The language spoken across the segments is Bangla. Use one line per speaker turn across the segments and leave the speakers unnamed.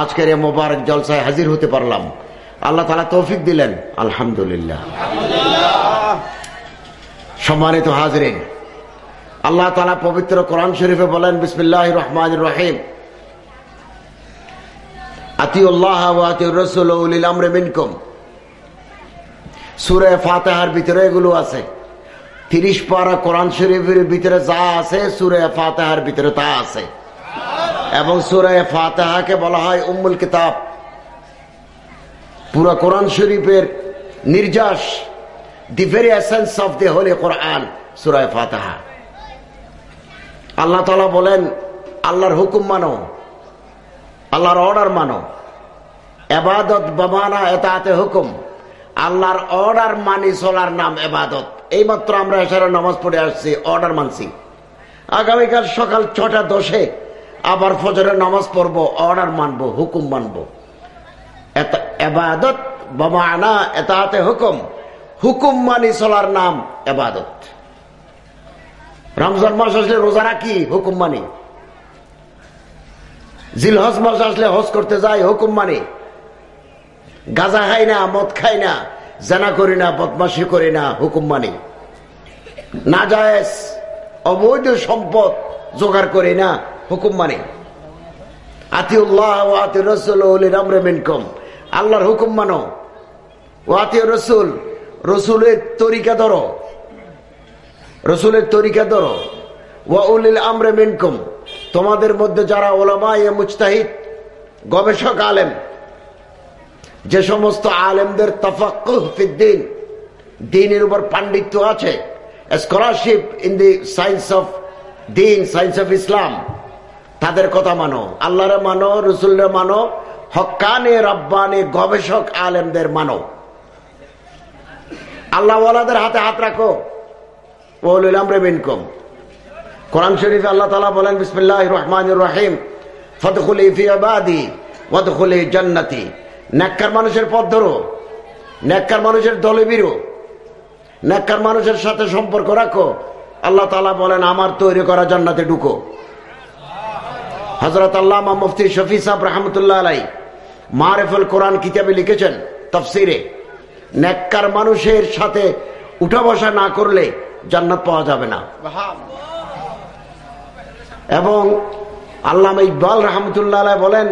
আজকের এ মোবারক জলসায় হাজির হতে পারলাম। আল্লাহ তালা তৌফিক দিলেন। আলহামদুলিল্লাহ। সম্মানিত হাজরিন, আল্লাহ তালা পবিত্র কোরআন শরীফে বলেন বিসমিল্লাহ রহমান রহিম। সুরে ফাতেহার ভিতরে এগুলো আছে। তিরিশ পারা কোরআন শরীফের ভিতরে যা আছে, সুরে ফাতেহার ভিতরে তা আছে। এবং সুরায় ফাতেহাকে বলা হয় উম্মুল কিতাব। পুরা কোরআন শরীফের নির্যাস the very essence of the holy Quran সুরায় ফাতেহা। আল্লাহ তালা বলেন, আল্লাহর হুকুম মানো, আল্লাহর অর্ডার মানো। এবাদত বামানা এতাতে হুকুম, আল্লাহর অর্ডার মানি চলার নাম এবাদত। এইমাত্র আমরা এসারে নামাজ পড়ে আসছি অর্ডার মানছি। আগামীকাল সকাল ছটা দশে আবার ফজরের নামাজ পড়ব, অর্ডার মানবো, হুকুম মানবো। এবাদত বামানা এতাতে হুকুম। হুকুম মানি চলার নাম এবাদত। রমজান মাস আসলে রোজা রাখি, হুকুম মানি। জিলহজ মাস আসলে হজ করতে যাই, হুকুম মানি। গাজা খাই না, মদ খাই না, জানা করি না বদমাসি করি না, হুকুম মানি। না অবৈধ সম্পদ জোগাড় করি না হুকুম মানি, আতিউল্লাহ ও রসুল আমরে আল্লাহর হুকুম মানো। ও আতিউ রসুল রসুলের তরিকা ধরো। রসুলের তরিকা ধরো। ওয়াউলিল আমরে মিনকুম। তোমাদের মধ্যে যারা ওলামা এ মুজতাহিদ, গবেষক আলেম, যে সমস্ত আলেমদের তফাকুদ্দিন দিনের উপর পাণ্ডিত্য আছে scholarship in the science of দিন সায়েন্স অফ ইসলাম তাদের কথা মানো। আল্লাহরে মানো, রসুলের মানো, হকানে, রব্বানে, গবেষক, আলেমদের মানো। আল্লাহওয়ালাদের হাতে হাত রাখো। ওলুল আমরে মিনকুম। কোরআন শরীফে আল্লাহ তালা বলেন বিসমিল্লাহ রহমান রহিম ফতখুলি ফি আবাদি ওয়াদখুলি জান্নাতি। নেককার মানুষের পথ ধরো। নেককার মানুষের দলে বিরো। নেককার মানুষের সাথে সম্পর্ক রাখো। আল্লাহ তালা বলেন, আমার তৈরি করা জান্নাতে ঢুকো। হজরত আল্লামা মুফতি শফি সাহ রহমতুল্লাহ আলাই মারেফুল কোরআন কিতাবে লিখেছেন তফসিরে, নেককার মানুষের সাথে উঠা বসা না করলে জান্নাত পাওয়া যাবে না। এবং আল্লাহ ইকবাল রহমতুল্লাহ বলেন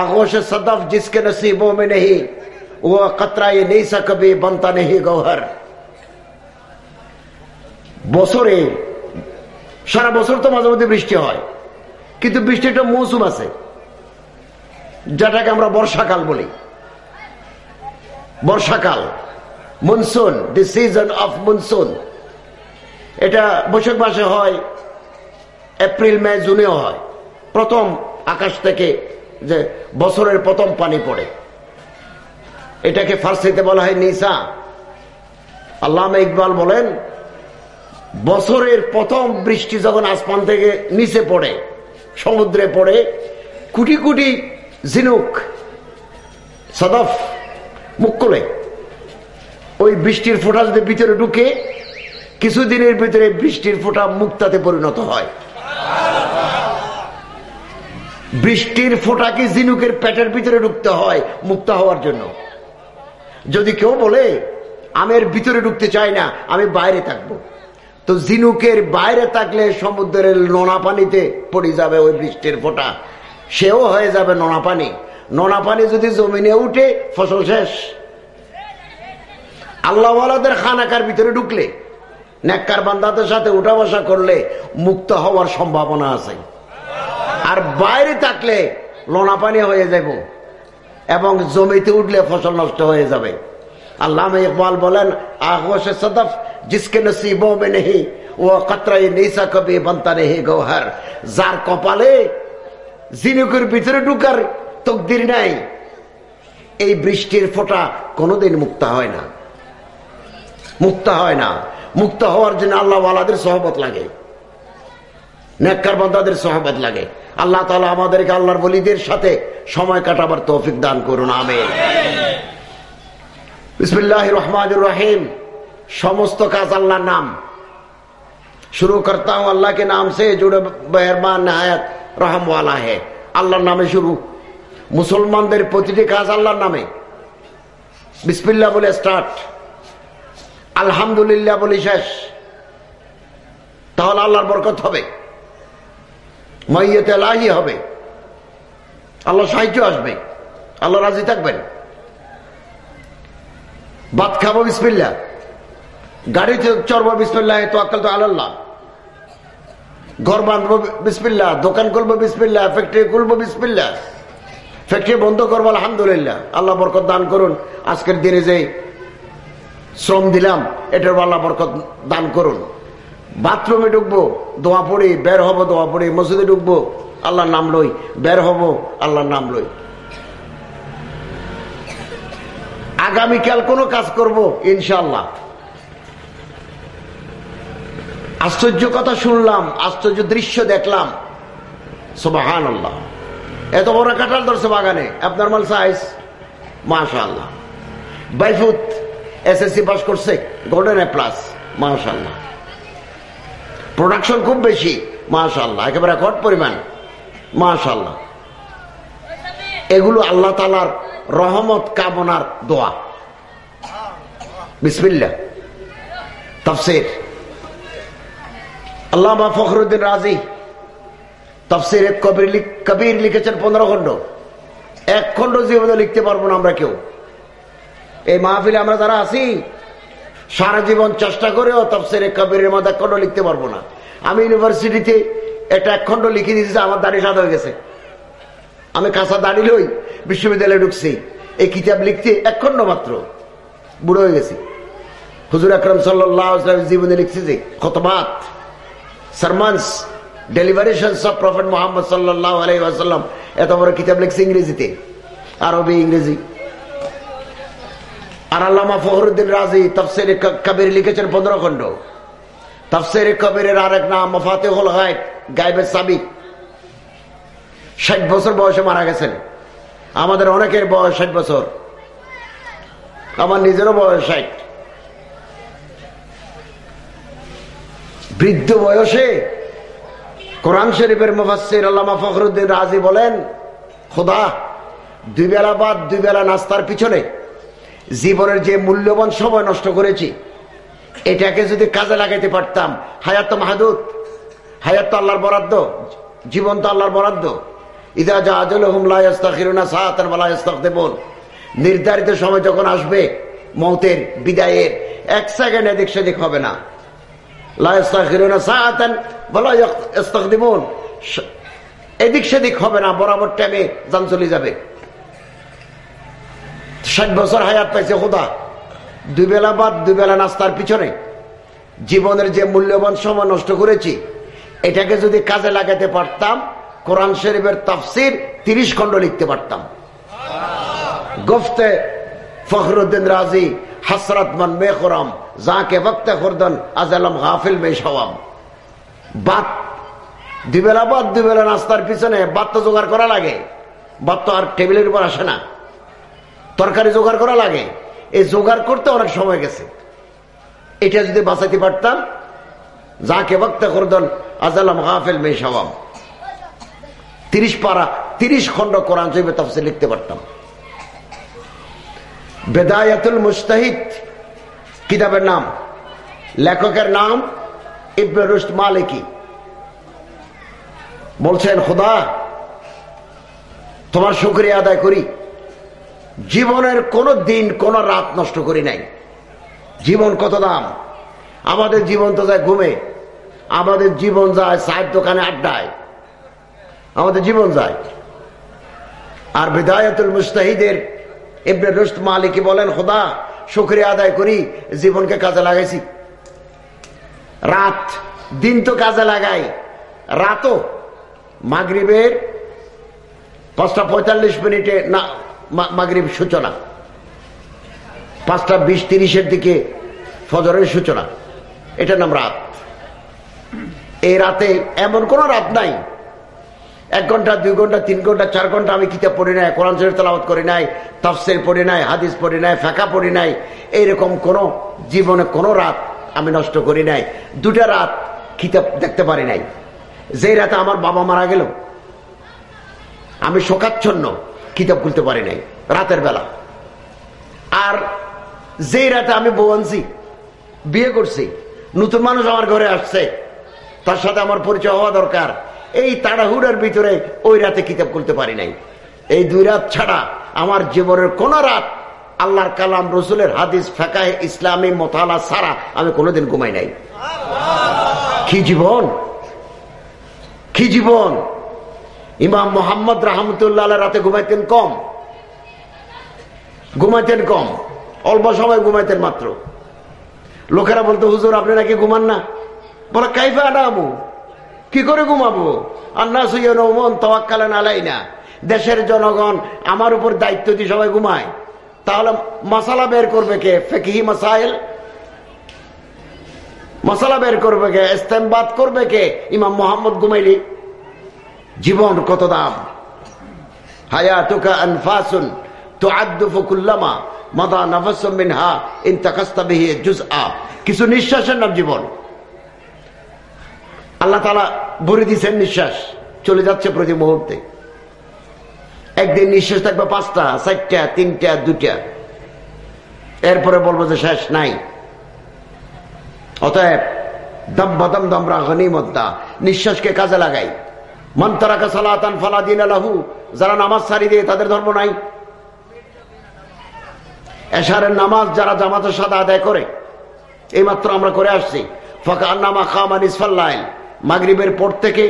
আগোশ সদফ জিসকে নসিবো মে নেহি, ও কতরা এ নেই সকবে বনতা নেহি গৌহর বছরে, সারা বছর তো মাঝে মধ্যে বৃষ্টি হয়। কিন্তু বৃষ্টিটা মৌসুম আছে, যেটাকে আমরা বর্ষাকাল বলি। বর্ষাকাল, monsoon the season of monsoon. এটা বৈশাখ মাসে হয়, এপ্রিল, মে, জুনেও হয়। প্রথম আকাশ থেকে যে বছরের প্রথম পানি পড়ে। এটাকে ফার্সিতে বলা হয় নিসা। আল্লাহ ইকবাল বলেন, বছরের প্রথম বৃষ্টি যখন আসমান থেকে নিচে পড়ে সমুদ্রে পড়ে কুটি কুটি ঝিনুক, সদফ, মুখ ওই বৃষ্টির ফোঁটা যদি ভিতরে ঢুকে, কিছুদিনের ভিতরে বৃষ্টির ফোঁটা মুক্তাতে পরিণত হয়। বৃষ্টির ফোঁটা কি জিনুকের পেটের ভিতরে ঢুকতে হয়, মুক্তা হওয়ার জন্য? যদি কেউ বলে, আমের ভিতরে ঢুকতে চাই না, আমি বাইরে থাকব। তো জিনুকের বাইরে থাকলে সমুদ্রের নোনা পানিতে পড়ে যাবে ওই বৃষ্টির ফোঁটা। সেও হয়ে যাবে নোনা পানি। নোনা পানি যদি জমিনে উঠে, ফসল শেষ। আল্লাহওয়ালাদের খানাকার ভিতরে ঢুকলে, নেককার বান্দাদের সাথে উঠা বসা করলে মুক্ত হওয়ার সম্ভাবনা আছে। আর বাইরে থাকলে লোনা পানি হয়ে যাব এবং জমিতে উঠলে ফসল নষ্ট হয়ে যাবে। আল্লাহ ইকবাল বলেন আহস সদফ নসিবো মে নেই ও কতরাই নিসা কবি বন্তা নেই গৌহার যার কপালে জিনুকের ভিতরে ঢুকার তকদির নাই এই বৃষ্টির ফোঁটা কোনোদিন মুক্ত হয় না মুক্ত হয় না মুক্ত হওয়ার জন্য আল্লাহ আলাদের সহবত লাগে নেককার বন্দাদের সহবত লাগে আল্লাহ তালা আমাদেরকে আল্লাহর বলিদের সাথে সময় কাটাবার তৌফিক দান করুন আমেন বিসমিল্লাহ রহমান রহিম সমস্ত কাজ আল্লাহর নাম शुरू करता हूं अल्लाह के नाम से जुड़े मेहरबान नहायत रहम वाला है আল্লাহর নামে শুরু মুসলমানদের প্রতিটি কাজ আল্লাহর নামে বিসমিল্লা বলে স্টার্ট আলহামদুলিল্লাহ বলে শেষ তাহলে আল্লাহর বরকত হবে মাইয়েতে লাহি হবে আল্লাহ সাহায্য আসবে আল্লাহ রাজি থাকবেন ভাত খাবো বিসমিল্লা গাড়িতে চড়বো, বিসমিল্লাহ আকাল তো আল্লাহ ঘর বাঁধবো বিসমিল্লা দোকান করব বিসমিল্লা ফ্যাক্টরি খুলবো বিসমিল্লা ফ্যাক্টরি বন্ধ করব, আলহামদুলিল্লাহ। আল্লাহ বরকত দান করুন। আজকের দিনে যে শ্রম দিলাম এটার আল্লাহ বরকত দান করুন। বাথরুমে ঢুকবো, দোয়া পড়ি, বের হব, দোয়া পড়ি, মসজিদে ঢুকবো, আল্লাহর নাম লই, বের হব, আল্লাহর নাম লই। আগামীকাল কোনো কাজ করব ইনশাল্লাহ আশ্চর্য কথা শুনলাম, আশ্চর্য দৃশ্য দেখলাম। সোবাহান আল্লাহ এত বড় কাঁঠাল ধরছে বাগানে, আপনার মাল সাইজ মাশা আল্লাহ বাইফুত এসএসসি পাস করছে গোল্ডেন এ প্লাস মাশা আল্লাহ প্রোডাকশন খুব বেশি মাশা আল্লাহ একেবারে কট পরিমাণ মাশা আল্লাহ এগুলো আল্লাহ তালার রহমত, কামনার দোয়া। বিসমিল্লা তফসির। আল্লামা ফখরুদ্দিন রাজি তফসির কবির কবির লিখেছেন পনেরো খণ্ড। এক খণ্ড জীবনে লিখতে পারব না আমরা কেউ। এই মাহফিলে আমরা যারা আছি, সারা জীবন চেষ্টা করেও তফসির কবিরের মধ্যে এক খণ্ড লিখতে পারব না। আমি ইউনিভার্সিটিতে এটা এক খণ্ড লিখে দিয়েছি, আমার দাড়ি সাদা হয়ে গেছে। আমি কাঁচা দাঁড়ি লই বিশ্ববিদ্যালয়ে ঢুকছি। এই কিতাব লিখতে এক খণ্ড মাত্র। বুড়ো হয়ে গেছি। হুজুর আকরম সাল্লাহ জীবনে লিখছে যে, খতবাত। Sermons deliberation of prophet Muhammad সাল্লাহ আলাইসাল্লাম এত বড় কিতাব লিখছে ইংরেজিতে, আরবি, ইংরেজি। আর আল্লামা ফখরুদ্দিন রাজি তফসের কবির লিখেছেন পনেরো খণ্ড। তফসের কবিরের এক নাম মফাতে হল হয় গাইবের সাবিক। ষাট বছর বয়সে মারা গেছেন। আমাদের অনেকের বয়স ষাট বছর। আমার নিজেরও বয়স ষাট। বৃদ্ধ বয়সে কোরআন শরীফের মুফাসির আল্লামা ফখরুদ্দিন রাজি বলেন, খোদা, দুই বেলা বাদ দুই বেলা নাস্তার পিছনে জীবনের যে মূল্যবান সময় নষ্ট করেছি, এটাকে যদি কাজে লাগাইতে পারতাম, হায়াত মাহাদুত হায়াত আল্লাহর বরাদ্দ, জীবন তো আল্লাহর বরাদ্দ। ইদা যা আজল হুমলাস্তাখিরুনা সাহাতার বালাস্তাক দেবন নির্ধারিত সময় যখন আসবে, মৌতের, বিদায়ের, এক সেকেন্ড এদিক সেদিক হবে না। এদিক সেদিক হবে না, বরাবর টাইমে যান চলে যাবে। ষাট বছর হায়াত পাইছে খোদা। দুই বেলা বাদ, দুই বেলা নাস্তার পিছনে। জীবনের যে মূল্যবান সময় নষ্ট করেছি, এটাকে যদি কাজে লাগাতে পারতাম, কোরআন শরীফের তাফসির তিরিশ খণ্ড লিখতে পারতাম। গফতে ফখরুদ্দিন রাজি হসরত মন মে খোরাম যাকে বক্তে খুরদন, আজলম গাফিল মে সওয়াম। বাত দুবেলা বাদ দুবেলা নাস্তার পিছনে, বাত তো জোগাড় করা লাগে। বাত তো আর টেবিলের উপর আসে না। তরকারি জোগাড় করা লাগে। এই জোগাড় করতে অনেক সময় গেছে। এটা যদি বাঁচাইতে পারতাম, যাকে বক্তে খুরদন, আজলম গাফিল মে সওয়াম। তিরিশ পারা, তিরিশ খণ্ড কোরআন শরীফে তফসিল লিখতে পারতাম। বেদায়াতুল মুস্তাহিদ, কিতাবের নাম। লেখকের নাম ইবনে রুশদ মালিকি। বলছেন, খোদা, তোমার শুক্রিয়া আদায় করি। জীবনের কোন দিন, কোন রাত নষ্ট করি নাই। জীবন কত দাম? আমাদের জীবন তো যায় ঘুমে, আমাদের জীবন যায় সাহেব দোকানে আড্ডায়। আমাদের জীবন যায়। আর বিদায়তুল মুস্তাহিদের ইবনে রুস্ত মালিকি বলেন, খোদা, শুক্রিয়া আদায় করি, জীবনকে কাজে লাগাইছি। রাত, দিন তো কাজে লাগাই। রাতও মাগরিবের পাঁচটা পঁয়তাল্লিশ মিনিটে না মাগরীব সূচনা। পাঁচটা বিশ তিরিশের দিকে ফজরের সূচনা। এটার নাম রাত। এই রাতে এমন কোন রাত নাই। এক ঘণ্টা, দুই ঘণ্টা, তিন ঘণ্টা, চার ঘণ্টা আমি কিতাব পড়ি নাই, কোরআন শরীর তালাবাত করি নাই তফসিল পড়ি নাই, হাদিস পড়ি নাই, ফেঁকা পড়ি নাই। এইরকম কোন জীবনে কোনো রাত আমি নষ্ট করি নাই। দুটা রাত কিতাব দেখতে পারি নাই। যে রাতে আমার বাবা মারা গেল, আমি শোকাচ্ছন্ন কিতাব খুলতে পারি নাই, রাতের বেলা। আর যেই রাতে আমি বউ আনছি, বিয়ে করছি, নতুন মানুষ আমার ঘরে আসছে, তার সাথে আমার পরিচয় হওয়া দরকার। এই তাড়াহুড়ার ভিতরে ওই রাতে কিতাব করতে পারি নাই। এই দুই রাত ছাড়া আমার জীবনের কোন রাত আল্লাহর কালাম, রসুলের হাদিস, ফেকাহ, ইসলামী মোতালা সারা আমি কোনোদিন ঘুমাই নাই। কি জীবন? কি জীবন? ইমাম মোহাম্মদ রাহমতুল্লাহ রাতে ঘুমাইতেন কম? ঘুমাইতেন কম। অল্প সময় ঘুমাইতেন মাত্র। লোকেরা বলতো, হুজুর, আপনি নাকি ঘুমান না? বলে, কাইফা আনামু? কি করে ঘুমাবো? আন্না সুয়ন আলাই না দেশের জনগণ আমার উপর দায়িত্ব দিয়ে সবাই ঘুমায়। তাহলে মশালা বের করবে কে? ফেকিহি মাসাইল মশালা বের করবে কে? ইস্তেমবাদ করবে কে? ইমাম মোহাম্মদ ঘুমাইলি? জীবন কত দাম? হায়াতুকা মাদা নাফাসুম মিনহা ইন তাকাস্তা বিহি জুজআ। কিছু নিঃশ্বাসের নাম জীবন। আল্লাহ তালা ভরে দিয়েছেন নিঃশ্বাস। চলে যাচ্ছে প্রতি মুহূর্তে। একদিন নিঃশ্বাস থাকবে পাঁচটা, চারটা, তিনটা দুটা এরপরে বলব যে শেষ নাই। অতএব দম বদম দম দমরা গনিমদ্দা নিঃশ্বাসকে কাজে লাগাই। মন্তরাকা সালাতান ফালাদিন আলাহু যারা নামাজ সারি দিয়ে তাদের ধর্ম নাই। এশারের নামাজ যারা জামাতের সাথে আদায় করে, এইমাত্র আমরা করে আসছি। ফাঁকা নামা খামান ইসফাল্লাইল মাগরিবের পর থেকে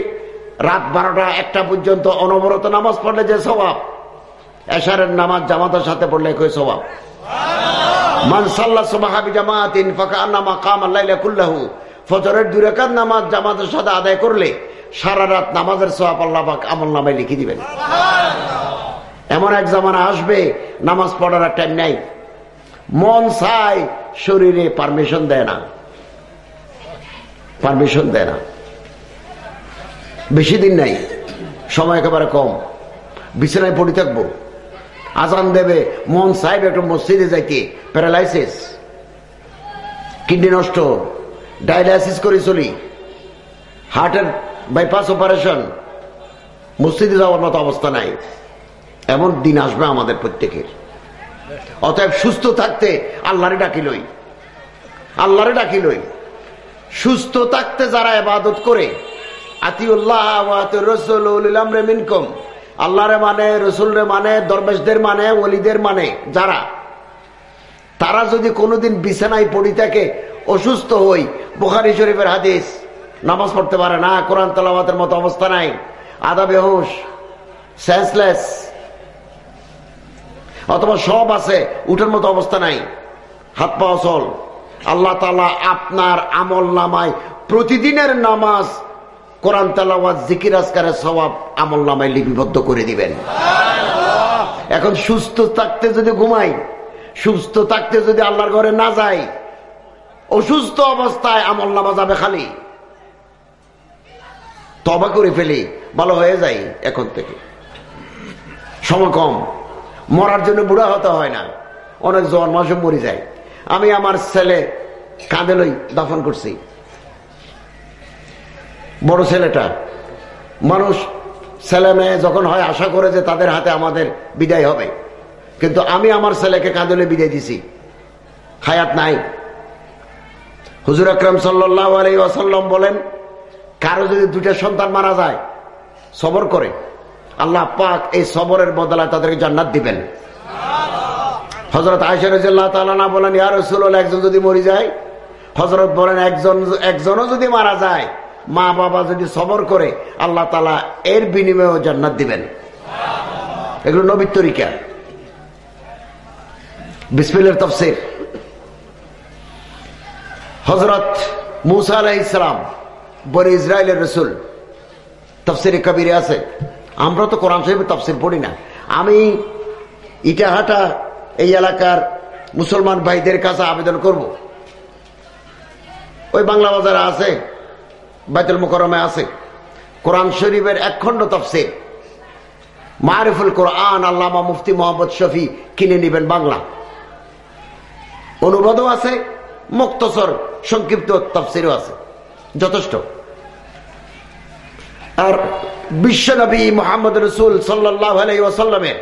রাত বারোটা একটা পর্যন্ত অনবরত নামাজ পড়লে যে স্বভাব? এশারের নামাজ জামাতের সাথে পড়লে কই স্বভাব। মানসাল্লা সুবাহাবি জামাতিন ফাঁকা নামা কাম আল্লাহ কুল্লাহু। ফজরের দুরেকার নামাজ জামাতের সাথে আদায় করলে সারা রাত নামাজের সোয়াব আল্লাহ আমল নামায় লিখে দিবেন। এমন এক জামানা আসবে নামাজ পড়ার টাইম নাই। মন চাই শরীরে পারমিশন দেয় না। পারমিশন দেয় না। বেশি দিন নাই। সময় একেবারে কম। বিছানায় পড়ে থাকব। আজান দেবে, মন সাহেব একটু মসজিদে যাইতে। প্যারালাইসিস। কিডনি নষ্ট। ডায়ালাইসিস করে চলি। হার্টের বাইপাস অপারেশন। মসজিদে যাওয়ার মতো অবস্থা নাই। এমন দিন আসবে আমাদের প্রত্যেকের। অতএব সুস্থ থাকতে আল্লাহরে ডাকিলই আল্লাহরে ডাকিলই সুস্থ থাকতে যারা এবাদত করে মিনকম। আল্লাহরে মানে রসুলরে মানে দরবেশদের মানে ওলিদের মানে যারা? তারা যদি কোনোদিন বিছানায় পড়ি থাকে, অসুস্থ হই, বুখারি শরীফের হাদিস, নামাজ পড়তে পারে না, কোরআন তালাবাতের মতো অবস্থা নাই, আদা বেহুশ সেন্সলেস অথবা সব আছে, উঠের মতো অবস্থা নাই, হাত পা অচল। আল্লাহ তালা আপনার আমল নামায় প্রতিদিনের নামাজ কোরআন তালাওয়াত, জিকির আজকারের স্বভাব আমল নামায় লিপিবদ্ধ করে দিবেন। এখন সুস্থ থাকতে যদি ঘুমাই, সুস্থ থাকতে যদি আল্লাহর ঘরে না যাই, অসুস্থ অবস্থায় আমল নামা যাবে খালি। তবা করে ফেলি, ভালো হয়ে যাই এখন থেকে। সময় কম, মরার জন্য বুড়া হতে হয় না, অনেক জ্বর, মাসে মরে যায়। আমি আমার ছেলে কাঁদে লই দাফন করছি। বড় ছেলেটা। মানুষ ছেলে মেয়ে যখন হয়, আশা করে যে তাদের হাতে আমাদের বিদায় হবে। কিন্তু আমি আমার ছেলেকে কাঁদলে বিদায় দিছি। হায়াত নাই। হুজুর আকরম আসাল্লাম বলেন, কারও যদি দুটা সন্তান মারা যায়, সবর করে। আল্লাহ পাক এই সবরের বদলায় তাদেরকে জান্নাত দিবেন। হজরত আয়সারুল্লাহ তালা বলেন ইয়ার রসুল একজন যদি মরি যায় হজরত বলেন, একজন, একজনও যদি মারা যায় মা বাবা যদি সবর করে, আল্লাহ তালা এর বিনিময়েও জান্নাত দিবেন। এগুলো নবীর তরিকা। বিসমিলের তফসির। হজরত মুসা আলাহ ইসলাম বনে ইসরায়েলের রসুল। তফসির কবিরে আছে। আমরা তো কোরআন শরীফের তফসিল পড়ি না। আমি ইটাহাটা এই এলাকার মুসলমান ভাইদের কাছে আবেদন করব। ওই বাংলা বাজারে আছে। বাইতুল মুকরমে আছে। কোরআন শরীফের এক খণ্ড তফসিল মারিফুল কোরআন আল্লামা মুফতি মোহাম্মদ শফি কিনে নেবেন বাংলা। অনুবাদও আছে, মুক্তসর সংক্ষিপ্ত তফসিরও আছে। যথেষ্ট। আর বিশ্বনবী মোহাম্মদ রসুল সাল্লাহ আলাইসাল্লামের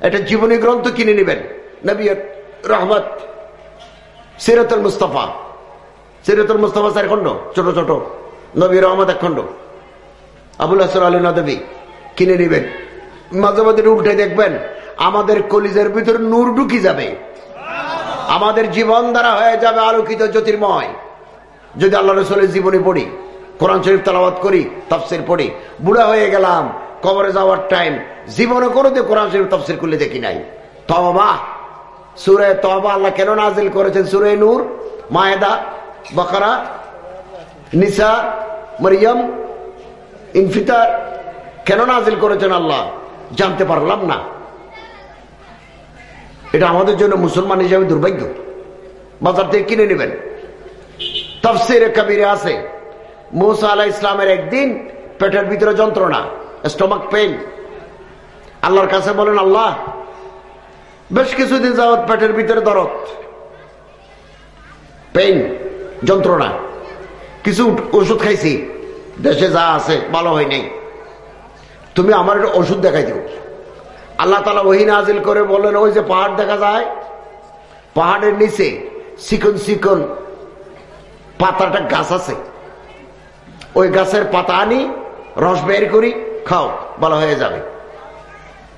একটা জীবনী গ্রন্থ কিনে নেবেন নবী রহমত সিরতুল মুস্তফা। সিরতুল মুস্তফা চার খণ্ড? ছোট ছোট। নবী রহমত এক খণ্ড। আবুল হাসর আলী নদবী কিনে নেবেন। মাঝে মাঝে উল্টে দেখবেন, আমাদের কলিজের ভিতরে নূর ঢুকি যাবে। আমাদের জীবন দ্বারা হয়ে যাবে আলোকিত জ্যোতির্ময়। যদি আল্লাহ রসুলের জীবনী পড়ি, কোরআন শরীফ তালাবাদ করি, তফসির পড়ি, বুড়া হয়ে গেলাম, কবরে যাওয়ার টাইম জীবনে কোনো দিয়ে কোরআন শরীফ তফসির করলে দেখি নাই। তবা সুরে তবা আল্লাহ কেন নাজিল করেছেন? সুরে নূর, মায়েদা। বকরা, নিসা, মরিয়ম, ইনফিতার, কেন নাজিল করেছেন আল্লাহ? জানতে পারলাম না। এটা আমাদের জন্য মুসলমান হিসাবে দুর্ভাগ্য। বাজার থেকে কিনে নেবেন। তফসির কবিরে আছে, মৌসা আলাহ ইসলামের একদিন পেটের ভিতরে যন্ত্রণা, স্টমাক পেন আল্লাহর কাছে বলেন, আল্লাহ, বেশ কিছুদিন যাওয়াত পেটের ভিতরে দরদ, পেইন যন্ত্রণা। কিছু ওষুধ খাইছি, দেশে যা আছে, ভালো হয় নাই। তুমি আমার একটা ওষুধ দেখাই দিও। আল্লাহ তালা ওহি নাজিল করে বললেন, ওই যে পাহাড় দেখা যায়, পাহাড়ের নিচে চিকন চিকন পাতাটা গাছ আছে। ওই গাছের পাতা আনি, রস বের করি, খাও, ভালো হয়ে যাবে।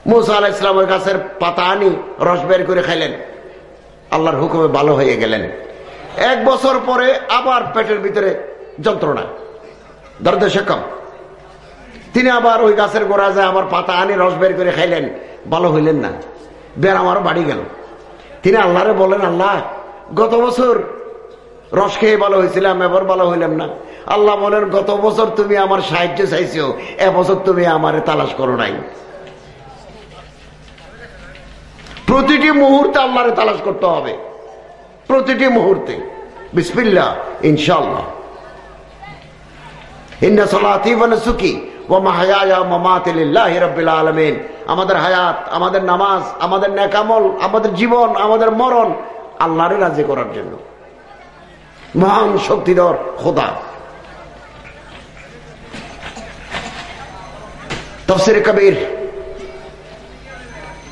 মুসা আলাহ ইসলাম ওই গাছের পাতা আনি, রস বের করে খাইলেন। আল্লাহর হুকুমে ভালো হয়ে গেলেন। এক বছর পরে আবার পেটের ভিতরে যন্ত্রণা। দর্দ কম তিনি আবার ওই গাছের গোড়া যায় আবার পাতা আনি, রস বের করে খাইলেন। ভালো হইলেন না। বের আমার বাড়ি গেল। তিনি আল্লাহরে বলেন আল্লাহ, গত বছর রস খেয়ে ভালো হয়েছিলাম এবার ভালো হইলাম না। আল্লাহ বলেন, গত বছর তুমি আমার সাহায্য চাইছো এবছর তুমি আমার তালাশ করো নাই। প্রতিটি মুহূর্তে আল্লাহরে তালাশ করতে হবে। প্রতিটি মুহূর্তে। বিসমিল্লা ইনশাল্লাহ ইন্না সলাতি সুখী ও আলমিন। আমাদের হায়াত, আমাদের নামাজ, আমাদের নেকামল আমাদের জীবন, আমাদের মরণ আল্লাহরে রাজি করার জন্য। মহান শক্তিধর খোদা। তফসির কবির।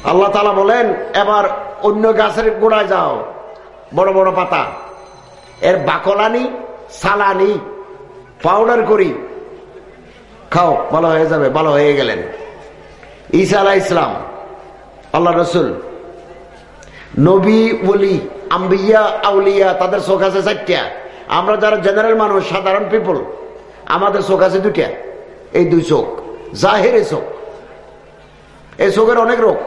আল্লাহ তালা বলেন, এবার অন্য গাছের গোড়ায় যাও। বড় বড় পাতা। এর বাকলানি, সালানি পাউডার করি। খাও, ভালো হয়ে যাবে, ভালো হয়ে গেলেন। ঈসা আলাহ ইসলাম আল্লাহ রসুল, নবী বলি আম্বিয়া, আউলিয়া, তাদের চোখ আছে চারটা। আমরা যারা জেনারেল মানুষ, সাধারণ পিপল আমাদের চোখ আছে দুটা এই দুই চোখ, জাহের এই চোখ। এই চোখের অনেক রোগ।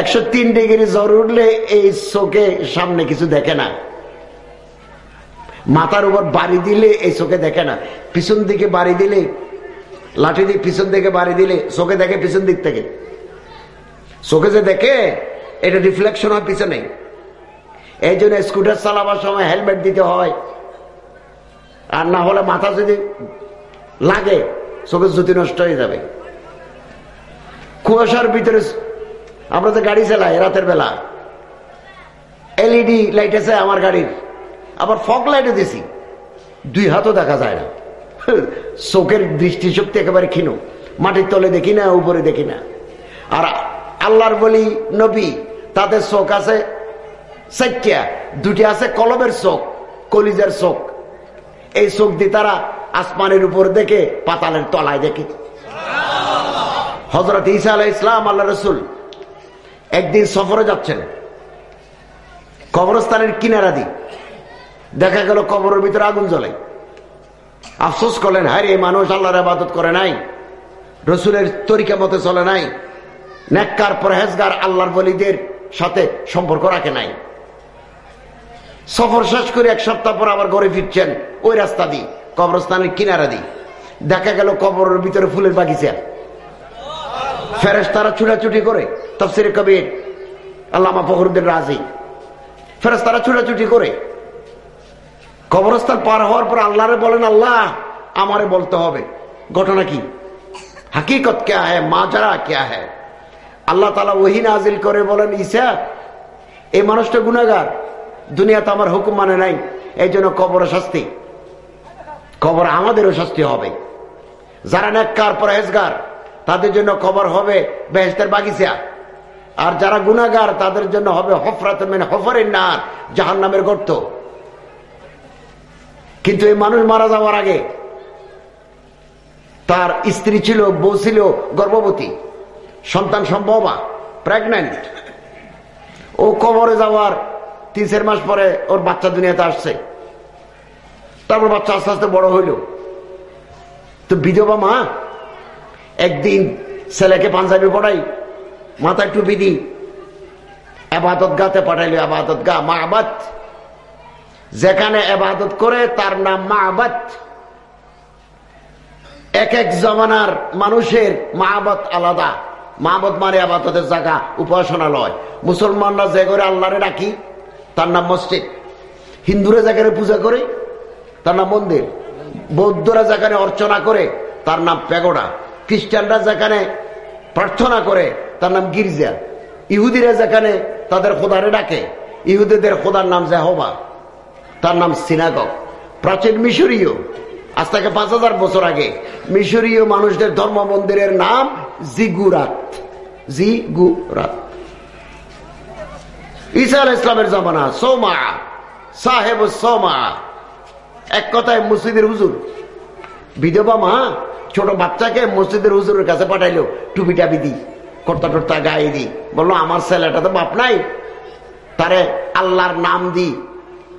একশো তিন ডিগ্রি জ্বর উঠলে এই চোখে সামনে কিছু দেখে না। মাথার উপর বাড়ি দিলে এই চোখে দেখে না। পিছন দিকে বাড়ি দিলে, লাঠি দিয়ে পিছন দিকে বাড়ি দিলে চোখে দেখে পিছন দিক থেকে। চোখে যে দেখে, এটা রিফ্লেকশন হয় পিছনে। এই জন্য স্কুটার চালাবার সময় হেলমেট দিতে হয়। আর না হলে মাথা যদি লাগে, চোখের জ্যোতি নষ্ট হয়ে যাবে। কুয়াশার ভিতরে আমরা তো গাড়ি চালাই রাতের বেলা। এলইডি লাইট আছে আমার গাড়ির। আবার ফগ লাইটে দিছি। দুই হাতও দেখা যায় না। চোখের দৃষ্টিশক্তি একেবারে ক্ষীণ। মাটির তলে দেখি না, উপরে দেখি না। আর আল্লাহর বলি, নবী, তাদের চোখ আছে চারটিয়া দুটি আছে কলমের চোখ, কলিজের চোখ। এই চোখ দিয়ে তারা আসমানের উপর দেখে, পাতালের তলায় দেখে। হজরত ইসা আলাহ ইসলাম আল্লাহ রসুল একদিন সফরে যাচ্ছেন। কবরস্থানের কিনারা দি দেখা গেল কবরের ভিতরে আগুন জ্বলে। আফসোস করলেন, হায় এই মানুষ আল্লাহর আবাদত করে নাই। রসুলের তরিকা মতে চলে নাই। নেককার পরহেজগার আল্লাহর বলিদের সাথে সম্পর্ক রাখে নাই। সফর শেষ করে এক সপ্তাহ পর আবার ঘরে ফিরছেন ওই রাস্তা দিয়ে, কবরস্থানের কিনারা দিয়ে। দেখা গেল কবরের ভিতরে ফুলের বাগিচা। ফেরেস তারা ছুটাছুটি করে তফসির কবির, আল্লামা ফখরুদ্দিন রাজি। ফেরেস তারা ছুটাছুটি করে। কবরস্থান পার হওয়ার পর আল্লাহরে বলেন, আল্লাহ, আমারে বলতে হবে। ঘটনা কি? হাকিকত ক্যা হ্যাঁ মাজারা ক্যা হ্যাঁ আল্লাহ তালা ওহি নাজিল করে বলেন ইসা এই মানুষটা গুণাগার দুনিয়াতে আমার হুকুম মানে নাই। এই জন্য কবর শাস্তি। কবর আমাদেরও শাস্তি হবে। যারা নেককার পরহেজগার, তাদের জন্য কবর হবে বেহেস্তের বাগিচা। আর যারা গুণাগার তাদের জন্য হবে হফরাত মানে হফরের নার জাহান নামের গর্ত। কিন্তু এই মানুষ মারা যাওয়ার আগে তার স্ত্রী ছিল, বউ ছিল গর্ভবতী, সন্তান সম্ভবা প্রেগনেন্ট ও কবরে যাওয়ার তিন চার মাস পরে ওর বাচ্চা দুনিয়াতে আসছে। তারপর বাচ্চা আস্তে আস্তে বড় হইল। তো বিধবা মা, একদিন ছেলেকে পাঞ্জাবি পড়াই মাথায় টুপি দি আবাদত গাতে পাঠাইল আবাদত গা মা আবাদ যেখানে আবাদত করে, তার নাম মা আবাদ এক এক জমানার মানুষের মা আবাদ আলাদা। মাহবত মানে আবাদতের জায়গা, উপাসনালয়। মুসলমানরা যে করে আল্লাহরে ডাকি, তার নাম মসজিদ। হিন্দুরা যেখানে পূজা করে, তার নাম মন্দির। বৌদ্ধরা যেখানে অর্চনা করে, তার নাম পেগোড়া খ্রিস্টানরা যেখানে প্রার্থনা করে তার নাম গির্জা। ইহুদিরা যেখানে তাদের খোদারে ডাকে, ইহুদিদের খোদার নাম জাহবা, তার নাম সিনাগক প্রাচীন মিশরীয়, আজ থেকে পাঁচ হাজার বছর আগে, মিশরীয় মানুষদের ধর্ম মন্দিরের নাম জিগুরাত। জিগুরাত। ঈসা আল ইসলামের জমানা, সোমা, সাহেব সোমা। এক কথায় মসজিদের হুজুর। বিধবা মা, ছোট বাচ্চাকে মসজিদের হুজুরের কাছে পাঠাইলো টুপি টাপি দি। কর্তা টর্তা গায়ে দি। বলল, আমার ছেলেটা তো বাপ নাই। তারে আল্লাহর নাম দি।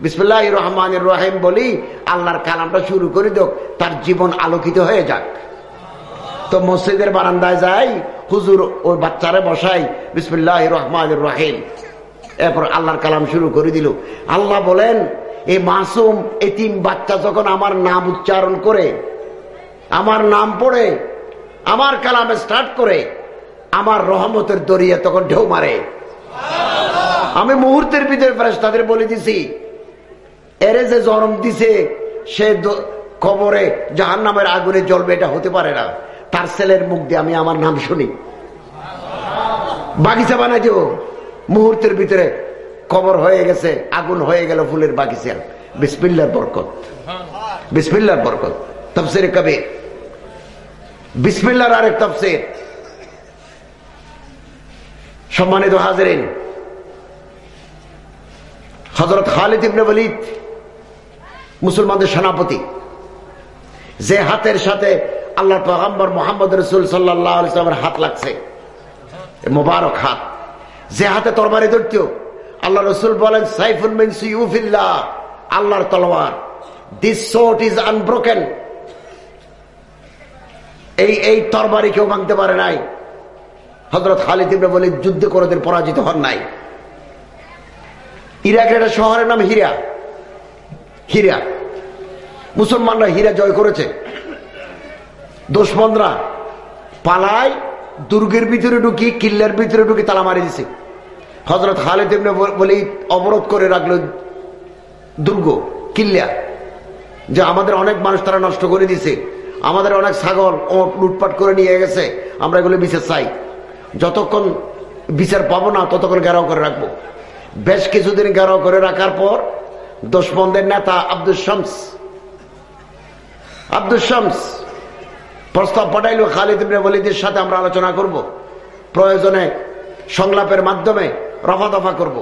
বিসমুল্লাহ রহমান রহিম বলি, আল্লাহর কালামটা শুরু করে দোক তার জীবন আলোকিত হয়ে যাক। তো মসজিদের বারান্দায় যাই, হুজুর ওই বাচ্চারে বসাই বিসমুল্লাহ রহমান রহিম। এরপর আল্লাহর কালাম শুরু করে দিল। আল্লাহ বলেন এই মাসুম এতিম বাচ্চা যখন আমার নাম উচ্চারণ করে, আমার নাম পড়ে, আমার কালামে স্টার্ট করে আমার রহমতের দরিয়া তখন ঢেউ মারে। আমি মুহূর্তের ভিতরে তাদের বলে দিছি, এরে যে জন্ম দিছে, সে খবরে জাহান নামের আগুনে জ্বলবে, এটা হতে পারে না। তার ছেলের মুখ দিয়ে আমি আমার নাম শুনি। বাগিচা বানাই দিও। মুহূর্তের ভিতরে কবর হয়ে গেছে, আগুন হয়ে গেল ফুলের বাগিচা বিসমিল্লার বরকত। বিসমিল্লার বরকত। তফসির কবির। বিসমিল্লার আরেক তফসির। সম্মানিত হাজরিন হজরত খালিদ ইবনে বলিদ মুসলমানদের সেনাপতি, যে হাতের সাথে আল্লাহ পয়গম্বর মোহাম্মদ রসুল সাল্লাহ হাত লাগছে, মোবারক হাত, যে হাতে তরবারি ধরত আল্লাহ রসুল বলেন সাইফুল ইউফিল্লাহ আল্লাহর তলোয়ার দিস সোট ইজ আনব্রোকেন এই এই তরবারি কেউ ভাঙতে পারে নাই। হজরত খালিদ ইবনে বলি যুদ্ধ করে পরাজিত হন নাই। ইরাকের একটা শহরের নাম হীরা। হীরা। মুসলমানরা হীরা জয় করেছে। দুশ্মনরা পালায়, দুর্গের ভিতরে ঢুকি, কিল্লার ভিতরে ঢুকি তালা মারি দিছে। হজরত খালেদ বলি অবরোধ করে রাখল দুর্গ, কিল্লা, যে আমাদের অনেক মানুষ তারা নষ্ট করে দিছে। আমাদের অনেক ছাগল ও লুটপাট করে নিয়ে গেছে। আমরা এগুলো বিচার চাই। যতক্ষণ বিচার পাবো না, ততক্ষণ গেরাও করে রাখব। বেশ কিছুদিন গেরাও করে রাখার পর দুশ্মনদের নেতা আব্দুল শামস আব্দুল শামস প্রস্তাব পাঠাইল খালিদ ইবনে ওয়ালিদের সাথে আমরা আলোচনা করব, প্রয়োজনে সংলাপের মাধ্যমে রফা দফা করব।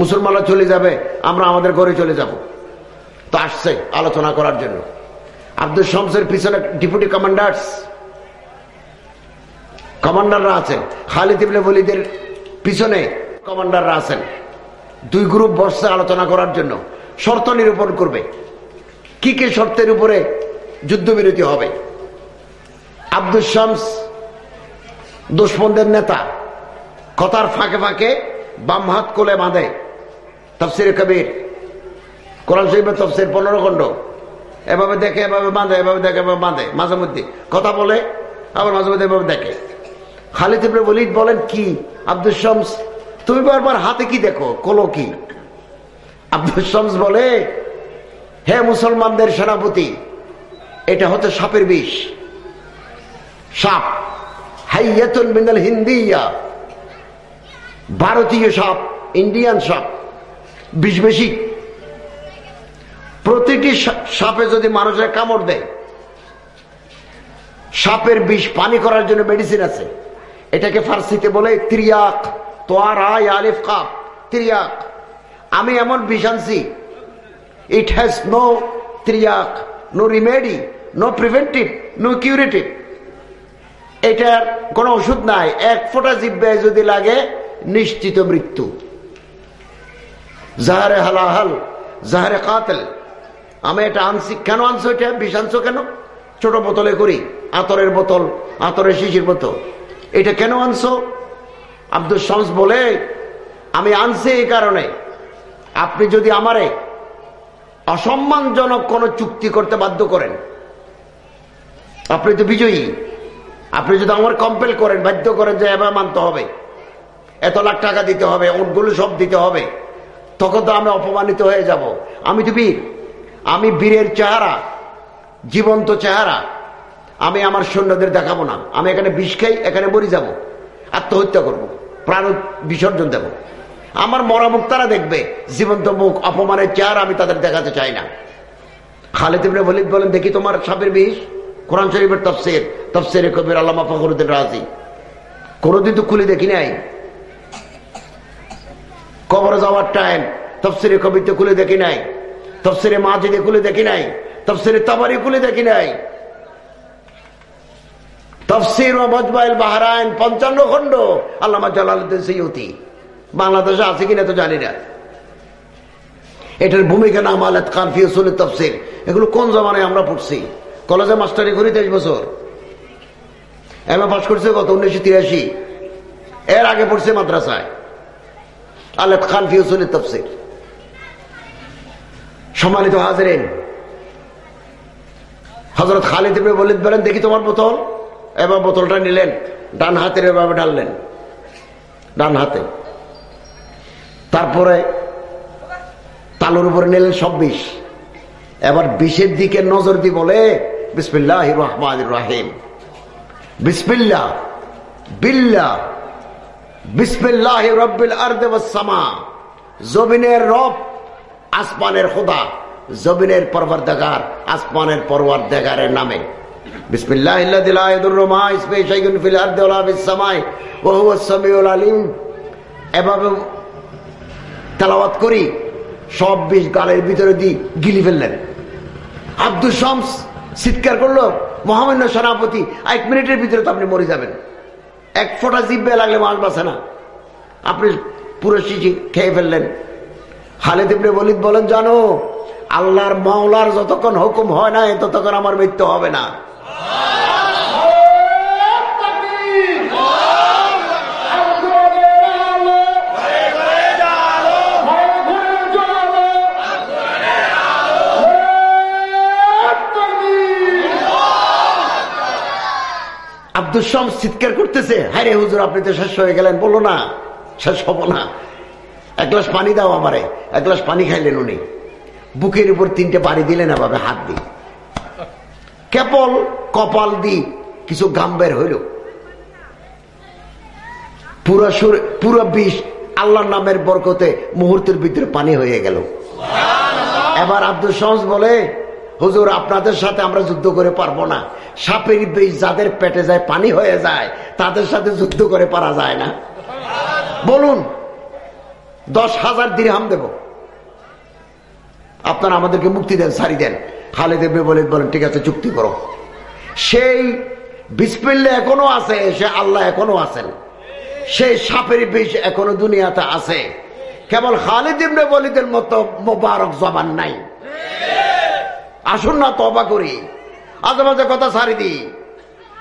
মুসলমানরা চলে যাবে, আমরা আমাদের ঘরে চলে যাব। তো আসছে আলোচনা করার জন্য। আব্দুল শামসের পিছনে ডেপুটি কমান্ডার্স কমান্ডাররা আছেন। খালিদ ইবনে ওয়ালিদের পিছনে কমান্ডাররা আছেন। দুই গ্রুপ বসছে আলোচনা করার জন্য। শর্ত নিরূপণ করবে। কি কি শর্তের উপরে যুদ্ধবিরতি হবে? আব্দুল শামস দুশ্মনদের নেতা। কথার ফাঁকে ফাঁকে বাম হাত কোলে বাঁধে। তফসির কবির। কোরআন শরীফের তফসির পনেরো খণ্ড। এভাবে দেখে, এভাবে বাঁধে, এভাবে দেখে, এভাবে বাঁধে। মাঝে মধ্যে। কথা বলে, আবার মাঝে মধ্যে এভাবে দেখে। খালিদ ইবনে বলিদ বলেন, কি? আব্দুল শামস, তুমি বারবার হাতে কি দেখো? কলো কি? আব্দুল শামস বলে, হে মুসলমানদের সেনাপতি, এটা হচ্ছে সাপের বিষ। সাপ, হাইয়াতুন মিনাল হিন্দিয়া। ভারতীয় সাপ, ইন্ডিয়ান সাপ, বিষ বেশি। প্রতিটি সাপে যদি মানুষের কামড় দেয়, সাপের বিষ পানি করার জন্য মেডিসিন আছে। এটাকে ফার্সিতে বলে ত্রিয়াক। তোয়ার আয় আলিফ, কাপ। ত্রিয়াক। আমি এমন বিষ it has no ত্রিয়াক no remedy no preventive no curative এটার কোনো ওষুধ নাই। এক ফোঁটা জিব্বায় যদি লাগে, নিশ্চিত মৃত্যু। জাহারে হালাহাল, জাহারে কাতেল। আমি এটা আনছি। কেন আনছো এটা? বিষ আনছো কেন? ছোট বোতলে করি। আতরের বোতল, আতরের শিশির বোতল। এটা কেন আনছো? আব্দুল শামস বলে, আমি আনছি এই কারণে। আপনি যদি আমারে অসম্মানজনক কোন চুক্তি করতে বাধ্য করেন, আপনি তো বিজয়ী। আপনি যদি আমার কম্পেল করেন, বাধ্য করেন যে এবার মানতে হবে। এত লাখ টাকা দিতে হবে ওটগুলো সব দিতে হবে। তখন তো আমি অপমানিত হয়ে যাব। আমি তো বীর। আমি বীরের চেহারা, জীবন্ত চেহারা। আমি আমার সৈন্যদের দেখাবো না। আমি এখানে বিষ খাই, এখানে মরি যাব। আত্মহত্যা করব। প্রাণ বিসর্জন দেব। আমার মরা মুখ তারা দেখবে। জীবন্ত মুখ, অপমানের চেহারা আমি তাদের দেখাতে চাই না। খালেদ ইবনে ওয়ালিদ বলেন, দেখি তোমার সাপের বিষ? কোরআন শরীফের তফসির তফসির কবির আল্লামা ফখরুদ্দিন রাজি। কোনোদিন তো খুলে দেখি নাই। কবরে যাওয়ার টাইম তফসিরে কবিতে খুলে দেখি নাই। তফসিরে মাজিদে খুলে দেখি নাই। তফসিরে তাবারি খুলে দেখি নাই। তফসির ও মজমাইল বাহারাইন পঞ্চান্ন খণ্ড। আল্লামা জালালুদ্দিন সৈয়তি বাংলাদেশে আছে কিনা তো জানি না। এটার ভূমিকা নাম আলাদ কানফি উসুল তফসির। এগুলো কোন জমানায় আমরা পড়ছি? কলেজে মাস্টারি করি তেইশ বছর। এম এ পাস করছে কত উনিশশো তিরাশি। এর আগে পড়ছে মাদ্রাসায়। আলেদ খান ফিউসুল তফসির। সম্মানিত হাজরেন হজরত খালিদ বলিদ বলেন, দেখি তোমার বোতল। এবার বোতলটা নিলেন, ডান হাতের এভাবে ঢাললেন, ডান হাতে। তারপরে তালুর উপরে নিলেন সব বিষ। এবার বিষের দিকে নজর দি বলে বিসমিল্লাহ রহমান রাহিম। বিসমিল্লাহ, বিল্লাহ বিসমিল্লাহ রব্বিল ওয়াসসামা জমিনের রব, আসমানের খোদা। জমিনের দেখার আসমানের পরবর্তগারের নামে। করি, সব গালের ভিতরে দিয়ে গিলি ফেললেন। আব্দুল শামস চিৎকার করল, মহামান্য সেনাপতি, এক মিনিটের ভিতরে তো আপনি মরে যাবেন। এক ফোঁটা জিব্বে লাগলে মাছ বাঁচে না। আপনি পুরো শিশি খেয়ে ফেললেন। খালেদ ইবনে বলিদ বলেন, জানো, আল্লাহর মাওলার যতক্ষণ হুকুম হয় না ততক্ষণ আমার মৃত্যু হবে না। আব্দুল শামস চিৎকার করতেছে হ্যাঁ রে হুজুর, আপনি তো শেষ হয়ে গেলেন। বলো না, শেষ হব না। এক গ্লাস পানি দাও আমারে, এক গ্লাস পানি খাইলেন উনি। বুকের উপর তিনটে বাড়ি দিলেন, এভাবে হাত দি কেবল কপাল দি কিছু গাম বের হইল। পুরো সুর- পুরো বিষ আল্লাহর নামের বরকতে মুহূর্তের ভিতরে পানি হয়ে গেল। এবার আব্দুল শামস বলে, হুজুর, আপনাদের সাথে আমরা যুদ্ধ করে পারব না। সাপের বিষ যাদের পেটে যায় পানি হয়ে যায়, তাদের সাথে যুদ্ধ করে পারা যায় না। বলুন, দশ হাজার দিরহাম দেব। আপনারা আমাদেরকে মুক্তি দেন, সারি দেন। খালেদ ইবনে বলে বলেন, ঠিক আছে, চুক্তি করো। সেই বিসপিল্লা এখনও আছে, সে আল্লাহ এখনও আছেন। সেই সাপের বিষ এখনও দুনিয়াতে আছে। কেবল খালিদ ইবনে বলিদের মতো মোবারক জবান নাই। আসুন না তবা করি। আজে মাঝে কথা সারি দি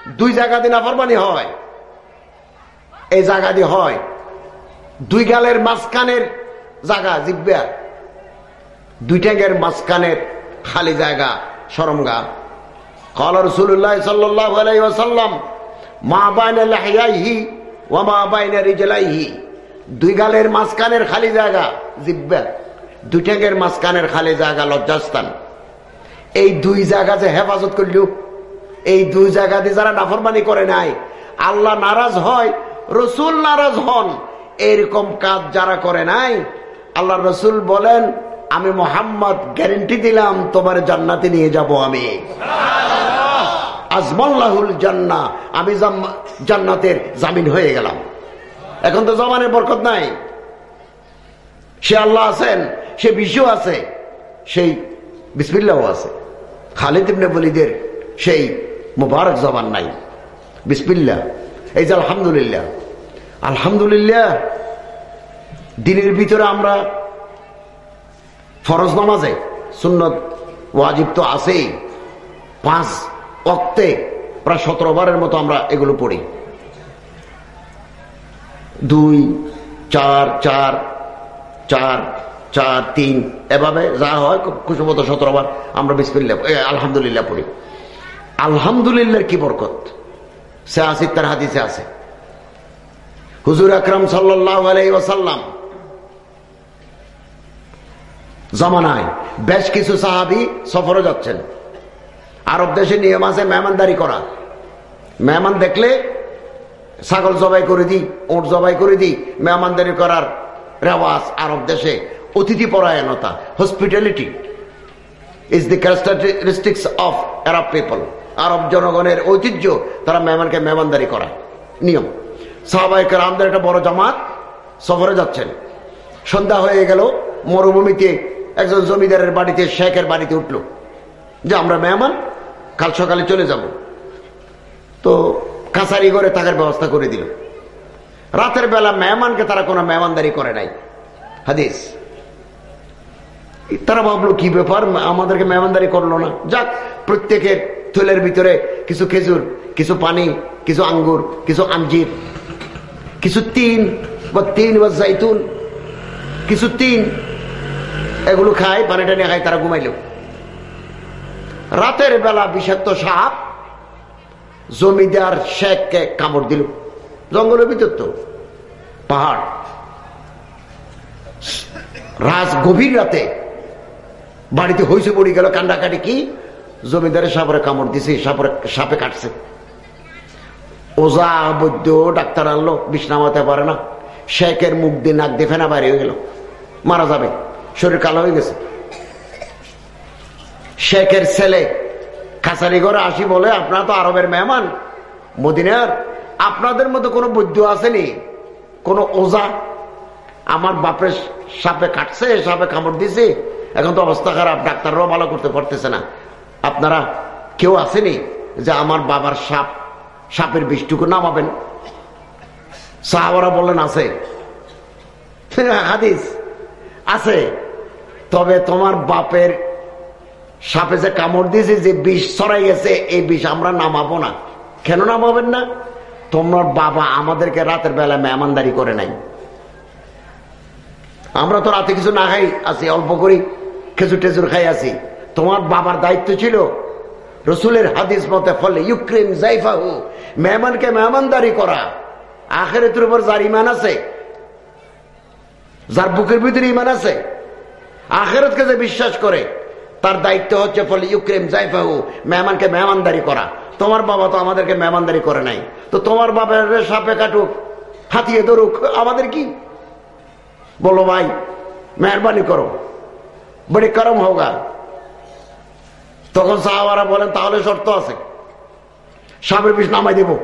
দুই জায়গা দিন আফরবানি হয়। এই জায়গা দিয়ে হয়। দুই গালের মাঝখানের জায়গা, জিব্বা। দুই ট্যাঙ্গের মাঝখানের খালি জায়গা সরমগা কল রসুল্লাহ সাল্লাম মা বাইনে লাহিয়াইহি ও মা বাইনে রিজলাইহি। দুই গালের মাঝখানের খালি জায়গা, জিব্বা। দুই ঠেঙ্গের মাঝখানের খালি জায়গা, লজ্জাস্থান। এই দুই জায়গা যে হেফাজত করল, এই দুই জায়গা দিয়ে যারা নাফরমানি করে নাই, আল্লাহ নারাজ হয়, রসুল নারাজ হন। এরকম কাজ যারা করে নাই, আল্লাহ রসুল বলেন আমি মোহাম্মদ গ্যারেন্টি দিলাম, তোমার জান্নাতে নিয়ে যাব আমি। আজমাল্লাহুল জান্না, আমি জান্নাতের জামিন হয়ে গেলাম। এখন তো জমানের বরকত নাই। সে আল্লাহ আছেন, সে বিশ্ব আছে, সেই বিসমিল্লাও আছে। খালিদ ইবনে বলিদের সেই মুবারক জবান নাই। বিসমিল্লা এই যে আলহামদুলিল্লাহ। আলহামদুলিল্লাহ, দিনের ভিতরে আমরা ফরজ নামাজে, সুন্নত ওয়াজিব তো আছেই। পাঁচ অক্তে প্রায় সতেরো বারের মতো আমরা এগুলো পড়ি। দুই, চার চার চার চার, তিন, এভাবে যা হয় কুসুমত সতেরো বার আমরা বিসমিল্লা আলহামদুলিল্লাহ পড়ি। আলহামদুলিল্লাহর কি বরকত? সে আসির তার হাদিসে আছে। হুজুর আকরম সাল্লাহ আলাই ওসাল্লাম জমানায়। বেশ কিছু সাহাবি সফরে যাচ্ছেন। আরব দেশে নিয়ম আছে মেহমানদারি করা। মেহমান দেখলে ছাগল জবাই করে দিই, ওট জবাই করে দিই, মেহমানদারি করার রেওয়াজ আরব দেশে। অতিথি পরায়ণতা hospitality is the characteristics of Arab people আরব জনগণের ঐতিহ্য, তারা মেহমানকে মেহমানদারি করা নিয়ম। সাহবাহিকের আমাদের একটা বড় জামাত সফরে যাচ্ছেন। সন্ধ্যা হয়ে গেল, মরুভূমিতে একজন জমিদারের বাড়িতে, শেখের বাড়িতে উঠল। যে আমরা মেহমান, কাল সকালে চলে যাব। তো কাছারি করে থাকার ব্যবস্থা করে দিল। রাতের বেলা মেহমানকে তারা কোনো মেহমানদারি করে নাই। হাদিস। তারা ভাবলো, কি ব্যাপার? আমাদেরকে মেহমানদারি করল না। যাক, প্রত্যেকের থলের ভিতরে কিছু খেজুর, কিছু পানি, কিছু আঙ্গুর, কিছু আমজির কিছু তিন বা তিন বা জাইতুন, কিছু তিন এগুলো খায়, পানি টানি খায়, তারা ঘুমাইল। রাতের বেলা বিষাক্ত সাপ জমিদার শেখকে কামড় দিল। জঙ্গলের ভিতর তো, পাহাড়। রাজ গভীর রাতে বাড়িতে হইসে পড়ে গেল কান্ডাকাটি কি? জমিদারের সাপরে কামড় দিছে, সাপরে, সাপে কাটছে। ওজা বৈদ্য ডাক্তার আনলো, বিষ নামাতে পারে না। শেখের মুখ দিয়ে নাক দিয়ে ফেনা বাইরে হয়ে গেল। মারা যাবে। শরীর কালো হয়ে গেছে। শেখের ছেলে খাসারি ঘরে আসি বলে, আপনারা তো আরবের মেহমান, মদিনার, আপনাদের মতো কোনো বৈদ্য আসেনি? কোনো ওজা? আমার বাপের সাপে কাটছে, সাপে কামড় দিছে, এখন তো অবস্থা খারাপ, ডাক্তাররাও ভালো করতে পারতেছে না। আপনারা কেউ আসেনি যে আমার বাবার সাপ, সাপের বিষটুকু নামাবেন? সাহাবারা বললেন, আছে। হাদিস আছে। তবে তোমার বাপের সাপে যে কামড় দিয়েছে, যে বিষ ছড়াই গেছে, এই বিষ আমরা নামাবো না। কেন নামাবেন না? তোমার বাবা আমাদেরকে রাতের বেলা মেহমানদারি করে নাই। আমরা তো রাতে কিছু না খাই, আছি, অল্প করি, খেজুর টেজুর খাই আছি। তোমার বাবার দায়িত্ব ছিল, রসুলের হাদিস মতে, ফলে ইউক্রেন জাইফাহু, মেহমানকে মেহমানদারি করা। আখেরেতের উপর যার ইমান আছে, যার বুকের ভিতরে ইমান আছে আখেরতকে যে বিশ্বাস করে। তার দায়িত্ব হচ্ছে ফলে ইউক্রেম জাইফাহু মেহমানকে মেহমানদারি করা। তোমার বাবা তো আমাদেরকে মেহমানদারি করে নাই। তো তোমার বাবার সাপে কাটুক, হাতিয়ে ধরুক, আমাদের কি? বলো ভাই, মেহরবানি করো। বড়ি করম হোগা তখন সাহাবারা বলেন, তাহলে শর্ত আছে। সাপের বিষ নামাই দেব।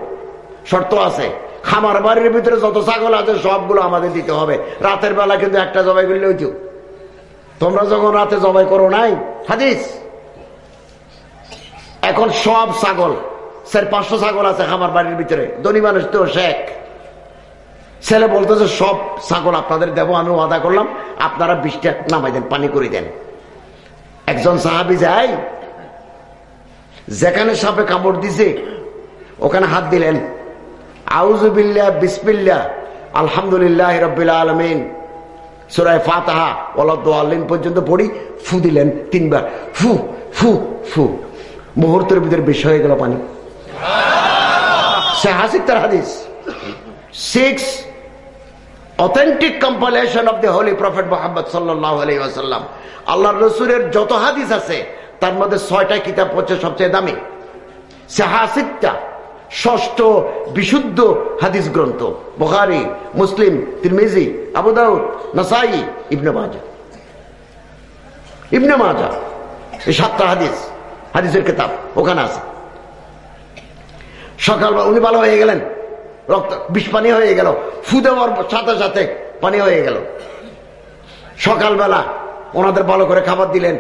শর্ত আছে। খামার বাড়ির ভিতরে যত ছাগল আছে, সবগুলো আমাদের দিতে হবে। রাতের বেলা কিন্তু একটা জবাই করলে হইতো তোমরা যখন রাতে জবাই করো নাই? হাদিস? এখন সব ছাগল, স্যার, পাঁচশো ছাগল আছে খামার বাড়ির ভিতরে। ধনী মানুষ তো, শেখ। ছেলে বলতেছে, সব ছাগল আপনাদের দেব আমি ওয়াদা করলাম। আপনারা বৃষ্টি নামাই দেন, পানি করে দেন। একজন সাহাবি যায়, যেখানে সাপে কামড় দিছে, ওখানে হাত দিলেন। আউজুবিল্লা বিসমিল্লা আলহামদুলিল্লাহ রবিল্লা আলমিন। সুরায় ফাতাহা ওলাদ্দিন পর্যন্ত পড়ি, ফু দিলেন তিনবার। ফু ফু ফু। মুহূর্তের ভিতরে বেশি হয়ে গেল পানি। সে তার হাদিস। Six authentic compilation of the holy prophet Muhammad সাল্লাহ আলী আসাল্লাম আল্লাহ রসুলের যত হাদিস আছে, তার মধ্যে ছয়টা কিতাব হচ্ছে সবচেয়ে দামি। সে হাসিকটা ষষ্ঠ বিশুদ্ধ হাদিস গ্রন্থ, বখারি, মুসলিম, তিরমিজি আবুদাউদ নাসাই, ইবনে মাজা ইবনে মাজা এই সাতটা হাদিস, হাদিসের কিতাব, ওখানে আছে। সকালবেলা উনি ভালো হয়ে গেলেন। রক্ত বিষ পানি হয়ে গেল। ফু দেওয়ার সাথে সাথে পানি হয়ে গেল। সকালবেলা ওনাদের ভালো করে খাবার দিলেন।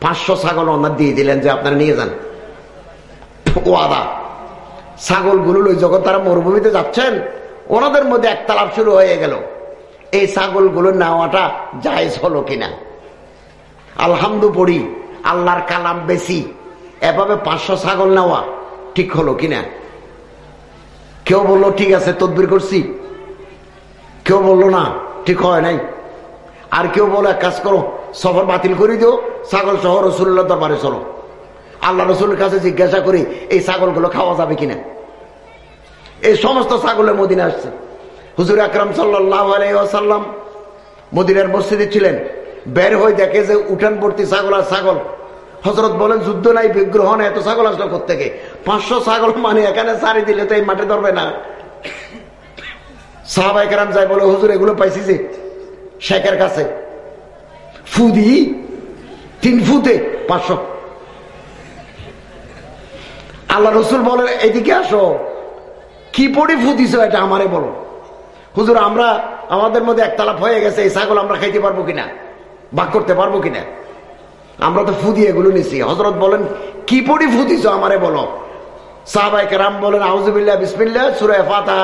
পাঁচশো ছাগল ওনার দিয়ে দিলেন যে আপনারা নিয়ে যান। ও আদা ছাগলগুলো লই যখন তারা মরুভূমিতে যাচ্ছেন, ওনাদের মধ্যে এক তালাপ শুরু হয়ে গেল। এই ছাগলগুলো নেওয়াটা জায়জ হলো কিনা? আলহামদু পড়ি, আল্লাহর কালাম বেশি। এভাবে পাঁচশো ছাগল নেওয়া ঠিক হলো কিনা? কেউ বলল, ঠিক আছে, তদবির করছি। কেউ বলল, না, ঠিক হয় নাই। আর কেউ বলো, এক কাজ করো, সফর বাতিল করে দিও, ছাগল সহ রসুল্লাহ দরবারে চলো। আল্লাহ রসুলের কাছে জিজ্ঞাসা করি, এই ছাগলগুলো খাওয়া যাবে কিনা? এই সমস্ত ছাগলের মদিনে আসছে। হুজুর আকরাম সাল্লাম মদিনার মসজিদে ছিলেন। বের হয়ে দেখে যে উঠান ভর্তি ছাগল আর ছাগল। হজরত বলেন, যুদ্ধ নাই, বিগ্রহ না এত ছাগল আসলো থেকে পাঁচশো ছাগল মানে এখানে সারি দিলে তো এই মাঠে ধরবে না। সাহাবাইকার যাই বলে, হুজুর, এগুলো পাইছি যে শেখের কাছে। ফুদি তিন ফুতে পাঁচশো। আল্লাহ রসুল বলেন, এদিকে আসো। কি পড়ি ফুদিছ এটা আমারে বলো। হুজুর, আমরা, আমাদের মধ্যে একতলাপ হয়ে গেছে, এই ছাগল আমরা খাইতে পারব কিনা? বাক করতে পারব কিনা? আমরা তো ফুদি এগুলো নিছি। হজরত বলেন, কি পড়ি ফুদিছ আমারে বলো? সাহবাইকে রাম বলেন আউজুবিল্লাহ বিসমিল্লা সুরে ফাতা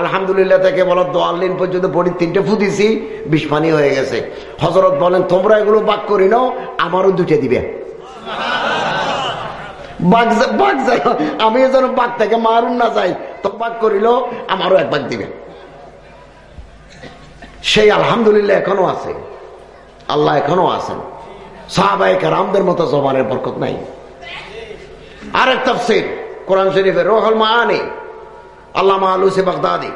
আলহামদুলিল্লাহ থেকে বলো, দোয়াল্লিন পর্যন্ত পড়ি তিনটে ফুদিছি বিষ পানি হয়ে গেছে। হজরত বলেন, তোমরা এগুলো বাক করি নাও, আমারও দুটে দিবে। আমি যেন বাঘ থেকে মারুন না যাই, তো বাঘ করিল, আমারও এক বাঘ দিবে। সেই আলহামদুলিল্লাহ এখনও আছে। আল্লাহ এখনও আছেন। সাহাবাহিক রামদের মতো জবানের বরকত নাই। আরেক তফসির, কোরআন শরীফের রোহল মাহানি আল্লামা আলুসে বাগদাদি।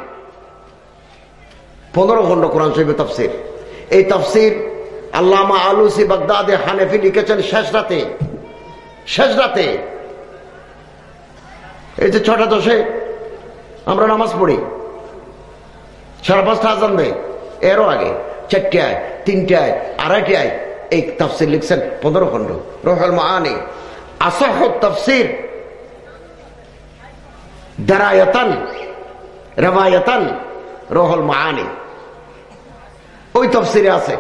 পনেরো খন্ড কোরআন শরীফের তফসির। এই তফসির আল্লামা আলুসি বাগদাদে হানেফি লিখেছেন শেষ রাতে। শেষ রাতে এই যে ছটা দশে আমরা নামাজ পড়ি। সাড়ে পাঁচটা আজান দেয়। এরও আগে চারটায়, তিনটায়, আড়াইটায় এই তফসির লিখছেন পনেরো খন্ড রোহাল মাহানি আসহ তফসির দারায়তান রেবায়তান রোহল মাহানি ওই তফসিরে আছে।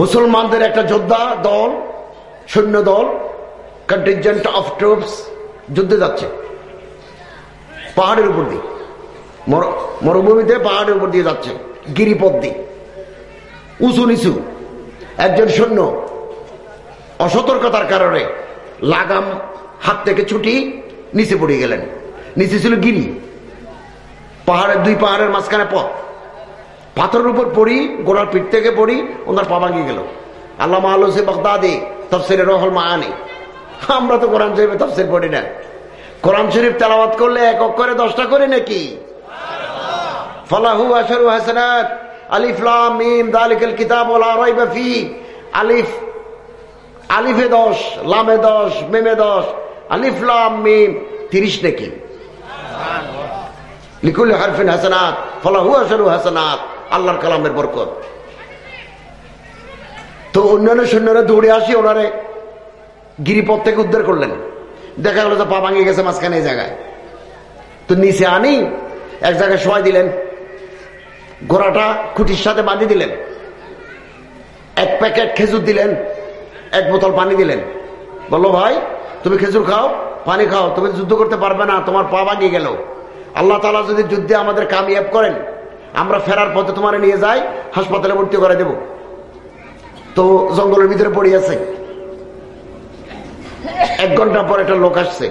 মুসলমানদের একটা যোদ্ধা দল, সৈন্য দল কন্টিনজেন্ট অফ ট্রুপস যুদ্ধে যাচ্ছে। পাহাড়ের উপর দিয়ে। মরুভূমিতে পাহাড়ের উপর দিয়ে যাচ্ছে। গিরিপথ দিয়ে। উঁচু নিচু। একজন সৈন্য অসতর্কতার কারণে লাগাম হাত থেকে ছুটি নিচে পড়ে গেলেন। নিচে ছিল গিরি। পাহাড়ের দুই পাহাড়ের মাঝখানে পথ। পাথরের উপর পড়ি, গোড়ার পিঠ থেকে পড়ি, ওনার পা ভাঙিয়ে গেল। আল্লাহ আলোসে বগদাদি, তফসিরে রহল মা আনি আমরা তো কোরআন শরীফে তফসির পড়ি না। কোরআন শরীফ তেলাওয়াত করলে এক করে দশটা করে নাকি? ফলাহু আশরু হাসানাত, আলিফ, লাম, মিম, দালিকাল কিতাব, ওয়া লা রাইবা ফি। আলিফ, আলিফে 10 লামে 10 মিমে 10 আলিফ, লাম, মিম 30 নাকি? লিকুল হারফিন হাসানাত, ফলাহু আশরু হাসানাত, আল্লাহর কালামের বরকত। তো অন্যান্য সৈন্যরা দৌড়ে আসি ওনারে। গিরিপথ থেকে উদ্ধার করলেন। দেখা গেল যে পা ভাঙিয়ে গেছে মাঝখানে এই জায়গায়। তো নিচে আনি, এক জায়গায় সবাই দিলেন। ঘোড়াটা খুঁটির সাথে বাঁধি দিলেন। এক প্যাকেট খেজুর দিলেন, এক বোতল পানি দিলেন। বলল, ভাই, তুমি খেজুর খাও, পানি খাও, তুমি যুদ্ধ করতে পারবে না, তোমার পা ভাঙিয়ে গেল। আল্লাহ তালা যদি যুদ্ধে আমাদের কামিয়াব করেন, আমরা ফেরার পথে তোমার নিয়ে যাই, হাসপাতালে ভর্তি করে দেব। তো জঙ্গলের ভিতরে পড়ে আছে। এক ঘণ্টা পর একটা লোক আসছে।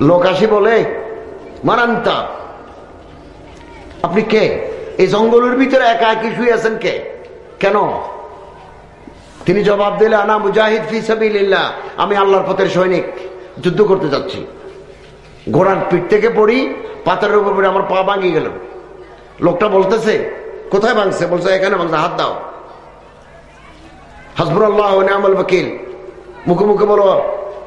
লোক আসি বলে, মারান্তা, আপনি কে? এই জঙ্গলের ভিতরে একা একই শুয়ে আছেন কে? কেন? তিনি জবাব দিলে, আনা মুজাহিদ ফি আমি আল্লাহর পথের সৈনিক, যুদ্ধ করতে যাচ্ছি। ঘোড়ার পিঠ থেকে পড়ি, পাথরের উপর পড়ে আমার পা ভাঙিয়ে গেল। লোকটা বলতেছে, কোথায় ভাঙছে? বলছে, এখানে ভাঙছে, হাত দাও। হাসবুর আল্লাহ আমল বকিল মুখে মুখে বলো,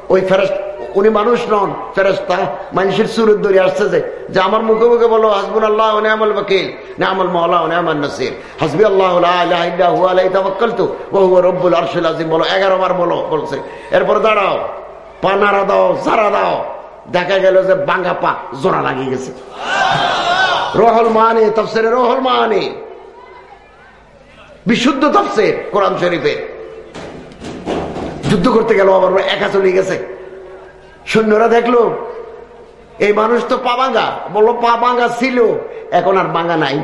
ওই ফেরস্ত উনি মানুষ নন ফেরস্তা মানুষের সুরত ধরে আসতেছে যে আমার মুখে মুখে বলো হাসবুল আল্লাহ নেমল বকিল নেমল মহলা নেমল নসির। হাসবি আল্লাহ তাওয়াক্কালতু ওয়া হুয়া রব্বুল আরশিল আযীম। বলো 11 বার বলো, বলছে। এরপর দাঁড়াও পানারা দাও সারা দাও। দেখা গেল যে বাঙ্গা পা জোড়া লাগিয়ে গেছে। রহল মানে তফসিরে রহল মানে। বিশুদ্ধ তফসির কোরআন শরীফের যুদ্ধ করতে গেল, আবার একা চলে গেছে। সৈন্যরা দেখল, এই মানুষ তো পা ভাঙ্গা বলল পা ভাঙ্গা ছিল, এখন আর ভাঙ্গা নাই।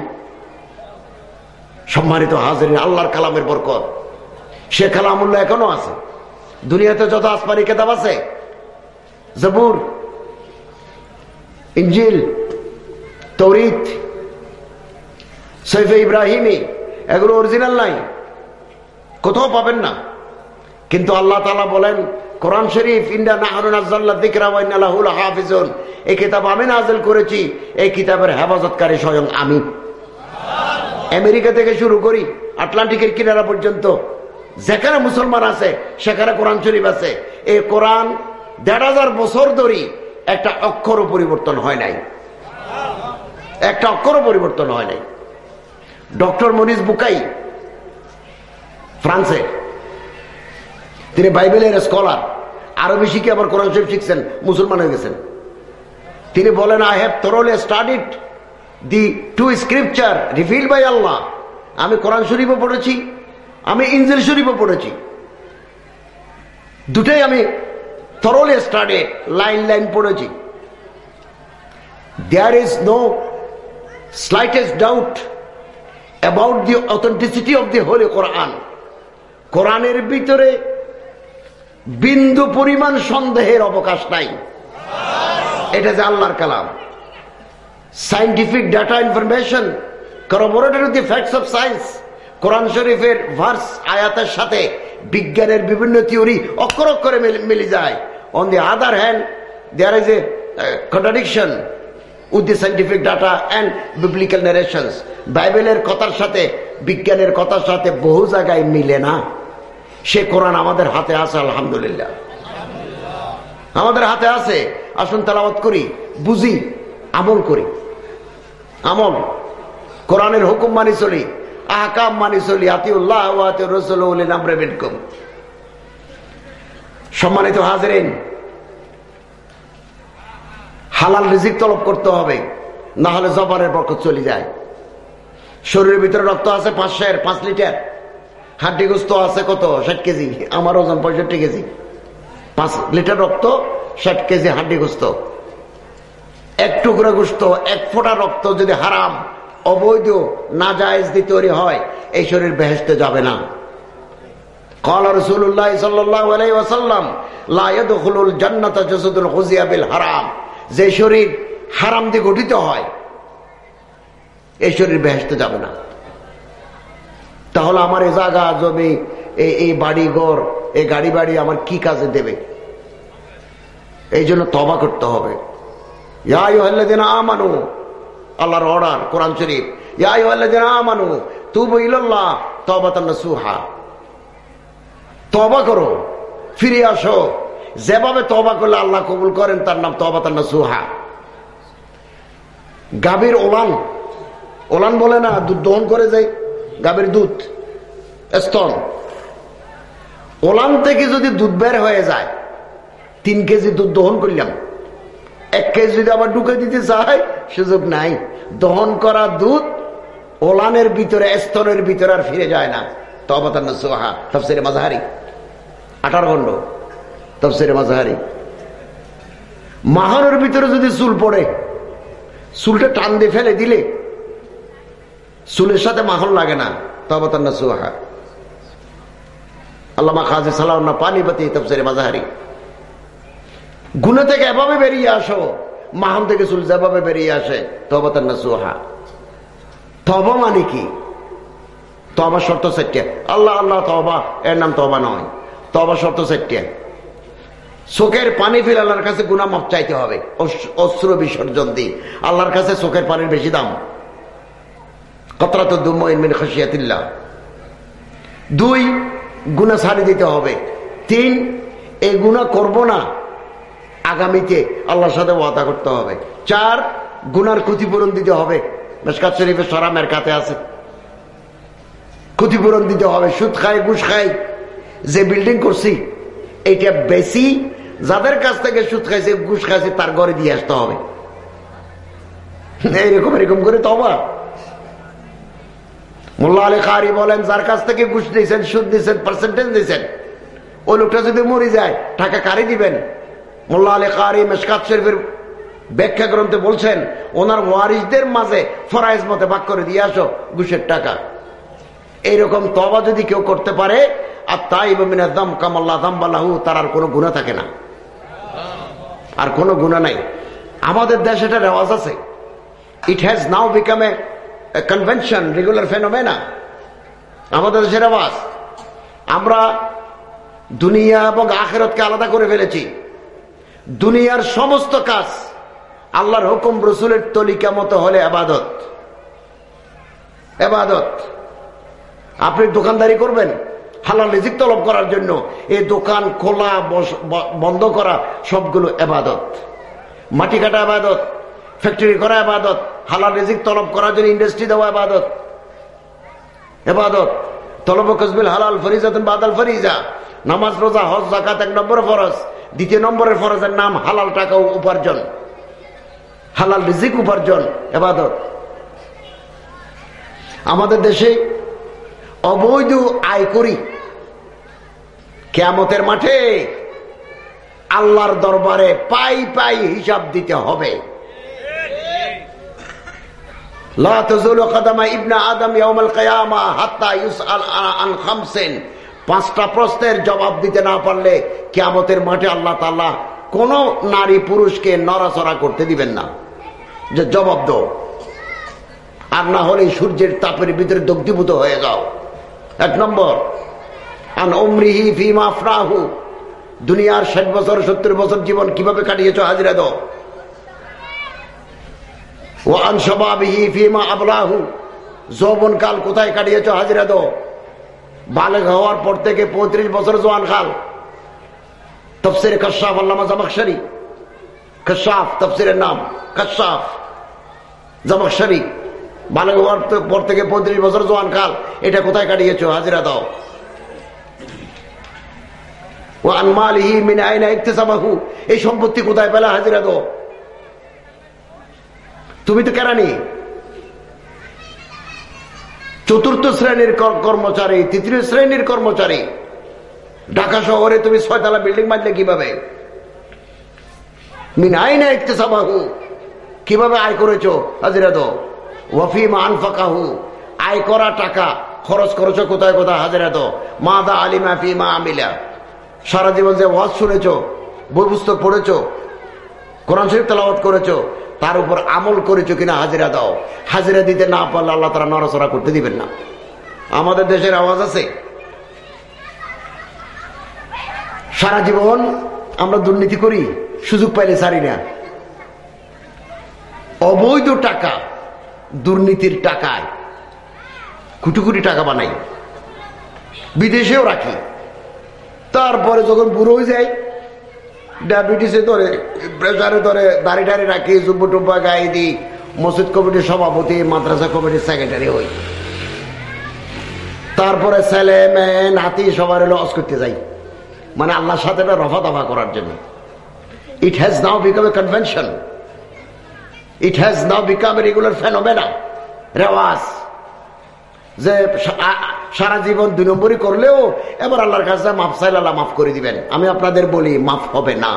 সম্মানিত হাজির আল্লাহর কালামের বরকত। সে কালামুল্লাহ এখনও আছে। দুনিয়াতে যত আসমানি কেতাব আছে, জবুর ইঞ্জিল তৌরিত, সৈফে ইব্রাহিমি, এগুলো অরিজিনাল নাই। কোথাও পাবেন না। কিন্তু আল্লাহ তালা বলেন, কোরআন শরীফ ইন্ডা নাহরুল হাফিজুন। এই কিতাব আমি নাজেল করেছি, এই কিতাবের হেফাজতকারী স্বয়ং আমি। আমেরিকা থেকে শুরু করি, আটলান্টিকের কিনারা পর্যন্ত, যেখানে মুসলমান আছে, সেখানে কোরআন শরীফ আছে। এই কোরআন দেড় হাজার বছর ধরে একটা অক্ষরও পরিবর্তন হয় নাই। একটা অক্ষরও পরিবর্তন হয় নাই। ডক্টর মনিস বুকাই, ফ্রান্সের। তিনি বাইবেলের স্কলার আরও বেশি কি আবার কোরআন শরীফ শিখছেন, মুসলমান হয়ে গেছেন। তিনি বলেন I have thoroughly studied the two scripture reveal by Allah আমি কোরআন শরীফও পড়েছি, আমি ইঞ্জিল শরীফও পড়েছি। দুটাই আমি থরোলি স্টাডিড লাইন লাইন পড়েছি। There is no slightest doubt about the authenticity of the holy Quran কোরআনের ভিতরে বিন্দু পরিমাণ সন্দেহের অবকাশ নাই। এটা যে আল্লাহর কালাম। Scientific data information corroborated facts of science কোরআন শরীফের ভার্স আয়াতের সাথে বিজ্ঞানের বিভিন্ন থিওরি অক্ষর অক্ষরে মিলে যায়। On the other hand there is a contradiction with the scientific data and biblical narrations বাইবেলের কথার সাথে, বিজ্ঞানের কথার সাথে বহু জায়গায় মিলে না। সে কোরআন আমাদের হাতে আছে, আলহামদুলিল্লাহ। আমাদের হাতে আছে। আসুন তালাবাত করি, বুঝি, আমল করি। আমল, কোরআনের হুকুম মানি চলি, আহকাম মানি চলি, আতিউল্লাহ সম্মানিত হাজরেন, হালাল রিজিক তলব করতে হবে না হলে জবানের পক্ষ চলে যায়। শরীরের ভিতরে রক্ত আছে পাঁচশের পাঁচ লিটার। হাড্ডি গোস্ত আছে কত ষাট কেজি আমার ওজন পঁয়ষট্টি কেজি পাঁচ লিটার রক্ত ষাট কেজি হাড্ডি গোস্ত এক টুকরা গোস্ত এক ফোঁটা রক্ত যদি হারাম অবৈধ না জায়েজ দিয়ে তৈরি হয় এই শরীর বেহেস্তে যাবে না قال رسول الله صلى الله عليه وسلم لا يدخل الجنه جسد غزي بالحرام যে শরীর হারাম দিয়ে গঠিত হয় এই শরীর বেহেস্তে যাবে না তাহলে আমার এই জায়গা, জমি এই বাড়ি, ঘর এই গাড়ি বাড়ি আমার কি কাজে দেবে? এই জন্য তবা করতে হবে। আমানু, আল্লাহর অর্ডার, কোরআন শরীফ। আমানু তু বইল্লাহ তবাতান্ন সুহা তবা করো, ফিরে আসো। যেভাবে তবা করলে আল্লাহ কবুল করেন, তার নাম তবাতান্ন সুহা গাভীর ওলান ওলান বলে না, দুধ দহন করে যায় গাভীর দুধ, স্তন। ওলান থেকে যদি দুধ বের হয়ে যায়, তিন কেজি দুধ দহন করলাম। এক কেজি যদি আবার ঢুকে দিতে চায়, সুযোগ নাই। দহন করা দুধ ওলানের ভিতরে, স্তনের ভিতরে আর ফিরে যায় না। তবাতান্ন সোহা তফসিরে মাঝারি আঠারো খন্ড তফসিরে মাঝারি মাহানোর ভিতরে যদি চুল পড়ে, চুলটা টান দিয়ে ফেলে দিলে চুলের সাথে মাখন লাগে না। তবাতান্ন সোহা আল্লামা খাজি সালাউন্না পানিপতি তফসিরে মাঝারি গুনে থেকে এভাবে বেরিয়ে আসো মাহন থেকে চুল যেভাবে বেরিয়ে আসে তবাতান্ন সোহা তব মানে কি? তবা শর্ত সেটে আল্লাহ আল্লাহ তবা এর নাম তবা নয়। তবা শর্ত সেটে চোখের পানি ফিরে আল্লাহর কাছে গুনা মাপ চাইতে হবে। অস্ত্র বিসর্জন দিয়ে আল্লাহর কাছে চোখের পানির বেশি দাম। কতরা তো দুমিন খাসিয়াতিল্লা দুই গুণা ছাড়ি দিতে হবে। তিন, এই গুণা করব না। আগামীতে আল্লাহর সাথে ওয়াদা করতে হবে। চার গুনার ক্ষতিপূরণ দিতে হবে। মেসকাত শরীফের সরামের কাতে আছে। ক্ষতিপূরণ দিতে হবে। সুদ খাই, ঘুষ খাই, যে বিল্ডিং করছি এটা বেশি। যাদের কাছ থেকে সুদ খাইছে, ঘুষ খাইছে, তার ঘরে দিয়ে আসতে হবে। এইরকম, এরকম করে তবা মোল্লা আলী খারি বলেন, যার কাছ থেকে ঘুষ দিয়েছেন, সুদ দিয়েছেন পার্সেন্টেজ দিয়েছেন ওই লোকটা যদি মরে যায়, টাকা কারি দিবেন? মোল্লা আলী খারি মেসকাত শরীফের ব্যাখ্যা গ্রন্থে বলছেন, ওনার ওয়ারিসদের মাঝে ফরাইজ মতে ভাগ করে দিয়ে আসো ঘুষের টাকা। এইরকম তবা যদি কেউ করতে পারে, আর তাই দাম কামাল্লা দাম বাল্লাহু তার আর কোনো গুণা থাকে না। আর কোনো গুণা নাই। আমাদের দেশে এটা রেওয়াজ আছে। It has now become a convention regular phenomena আমাদের দেশের রেওয়াজ আমরা দুনিয়া এবং আখেরতকে আলাদা করে ফেলেছি। দুনিয়ার সমস্ত কাজ আল্লাহর হুকুম, রসুলের তলিকা মতো হলে আবাদত। এবাদত আপনি দোকানদারি করবেন হালাল রিজিক তলব করার জন্য। এই দোকান খোলা বন্ধ করা সবগুলো এবাদত মাটি কাটা আবাদত। ফ্যাক্টরি করা আবাদত হালাল রিজিক তলব করার জন্য ইন্ডাস্ট্রি দেওয়া আবাদত এবাদত তলব কসবিল হালাল ফরিজা বাদাল ফরিজা। নামাজ, রোজা, হজ জাকাত এক নম্বর ফরজ। দ্বিতীয় নম্বরের ফরজের নাম হালাল টাকা উপার্জন। হালাল রিজিক উপার্জন এবাদত আমাদের দেশে অবৈধ আয় করি কেমতের মাঠে আল্লাহর দরবারে পাই পাই হিসাব দিতে হবে। পাঁচটা প্রশ্নের জবাব দিতে না পারলে কেমতের মাঠে আল্লাহ তাল্লাহ কোন নারী পুরুষকে নড়াচড়া করতে দিবেন না। যে জবাব দো আর না হলে সূর্যের তাপের ভিতরে দগ্ধীভূত হয়ে যাও। এক নম্বর, আন দুনিয়ার ষাট বছর, সত্তর বছর জীবন কীভাবে কাটিয়েছ হাজিরা দাও। ও আন ফিমা আবলাহু। যৌবন কাল কোথায় কাটিয়েছ হাজিরা দো? বালেগ হওয়ার পর থেকে পঁয়ত্রিশ বছর জোয়ান খাল। তফসির কশাফ, আল্লামা জামাকশারি কশাফ, তফসিরের নাম, কশাফ। জামাকশারি বালেগ হওয়ার পর থেকে পঁয়ত্রিশ বছর জোয়ান খাল। এটা কোথায় কাটিয়েছ হাজিরা দাও ও আনমালিহি মিন আইনা ইকতেসাবাহু। এই সম্পত্তি কোথায় পেলা হাজিরা দাও তুমি তো কেরানি চতুর্থ শ্রেণির কর্মচারী, তৃতীয় শ্রেণির কর্মচারী। ঢাকা শহরে তুমি ছয়তলা বিল্ডিং বাঁধলে কীভাবে? কীভাবে আয় করেছ, হাজিরা দো ওয়াফিম আনফাকাহু। আয় করা টাকা, খরচ করেছ কোথায় কোথায়, হাজিরা দো মা দা আলিমা ফি মা আমিলা। সারা জীবন যে ওয়াজ শুনেছ, বই পুস্তক পড়েছ, কোরআন শরীফ তেলাওয়াত করেছ তার উপর আমল করেছ কিনা হাজিরা দাও। হাজিরা দিতে না পারলে আল্লাহ তারা নড়াচড়া করতে দিবেন না। আমাদের দেশের আওয়াজ আছে? সারা জীবন আমরা দুর্নীতি করি, সুযোগ পাইলে সারি না। অবৈধ টাকা দুর্নীতির টাকায় কোটি কোটি টাকা বানাই। বিদেশেও রাখি। তারপরে যখন বুড়ো হয়ে যায় ডায়াবেটিসে ধরে প্রেশারে ধরে, দাড়ি টাড়ি রাখি, জুব্বু টুব্বা গায়ে দিই। মসজিদ কমিটির সভাপতি, মাদ্রাসা কমিটির সেক্রেটারি হই। তারপরে ছেলে, মেয়ে, নাতি সবার লস করতে যাই। মানে আল্লাহর সাথে রফা দফা করার জন্য। It has now become a convention it has now become a regular phenomena রেওয়াজ। যে সারা জীবন দুই নম্বরই করলেও এবার আল্লাহর কাছে মাফ চাইলে আল্লাহ মাফ করে দিবেন। আমি আপনাদের বলি, মাফ হবে না।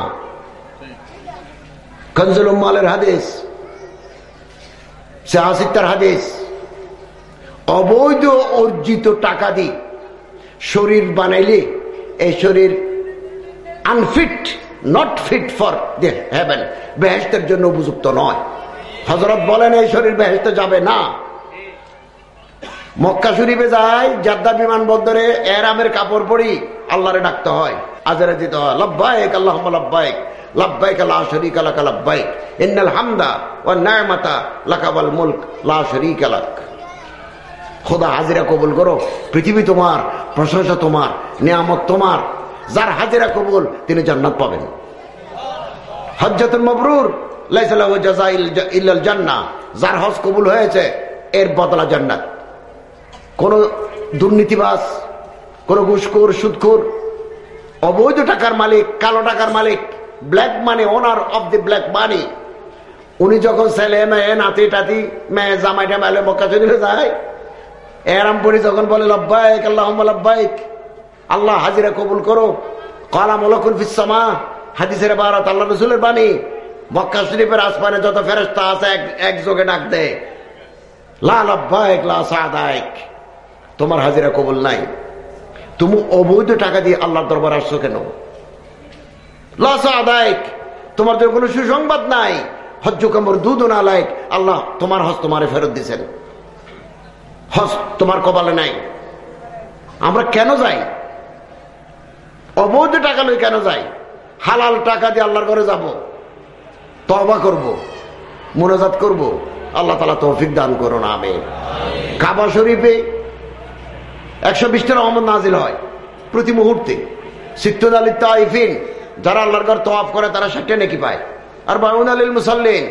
কনজুল উম্মালের হাদিস শাহসিত্তার হাদিস, অবৈধ অর্জিত টাকা দি শরীর বানাইলে এই শরীর unfit not fit for the heaven বেহেস্তের জন্য উপযুক্ত নয়। হজরত বলেন, এই শরীর বেহেস্তে যাবে না। মক্কা শরীফে যায়, জাদ্দা বিমানবন্দরে এরামের কাপড় পরি, আল্লাহরে ডাকতে হয়। আজারে দিতে হয়, লব্বাইক আল্লাহ লব্বাইক কবুল করো, পৃথিবী তোমার, প্রশংসা তোমার, নিয়ামত তোমার। যার হাজিরা কবুল, তিনি জান্নাত পাবেন। মবরুর যার হজ কবুল হয়েছে, এর বদলা জান্নাত। কোন দুর্নীতিবাস কোন ঘুষখোর, সুদখোর, অবৈধ টাকার মালিক, কালো টাকার মালিক black money owner of the black money উনি যখন ছেলে, মেয়ে, নাতি, টাতি, মেয়ে, জামাই টামাইলে মক্কা শরীফে যায়। এরামপুরি যখন বলে, লব্বাইক আল্লাহ লব্বাইক, আল্লাহ হাজিরা কবুল করো কলাম অলকুল ফিসামা হাদিসের বারাত, আল্লাহ রসুলের বাণী। মক্কা শরীফের আসমানে যত ফেরস্তা আছে, এক- একযোগে ডাক দেয়। লা লব্বাইক, লা সাদাইক। তোমার হাজিরা কবুল নাই। তুমি অবৈধ টাকা দিয়ে আল্লাহর দরবার আসছো কেন? লা সাদাইক তোমার জন্য কোনো সুসংবাদ নাই। হজ্জ কামর দুধ না লাইক, আল্লাহ তোমার হজ তোমারে ফেরত দিছেন হজ তোমার কপালে নাই। আমরা কেন যাই? অবৈধ টাকা লই কেন যাই? হালাল টাকা দিয়ে আল্লাহর ঘরে যাব। তবা করব, মোনাজাত করব। আল্লাহ তালা তৌফিক দান করো না আমি কাবা শরীফে একশো বিশটা রহমত নাজিল হয় প্রতি মুহূর্তে। সিত্তুদ আলী তাইফিন, যারা আল্লাহর ঘর তোয়াফ করে, তারা ষাটটা নেকি পায়। আর বাউন আলীল মুসাল্লিন,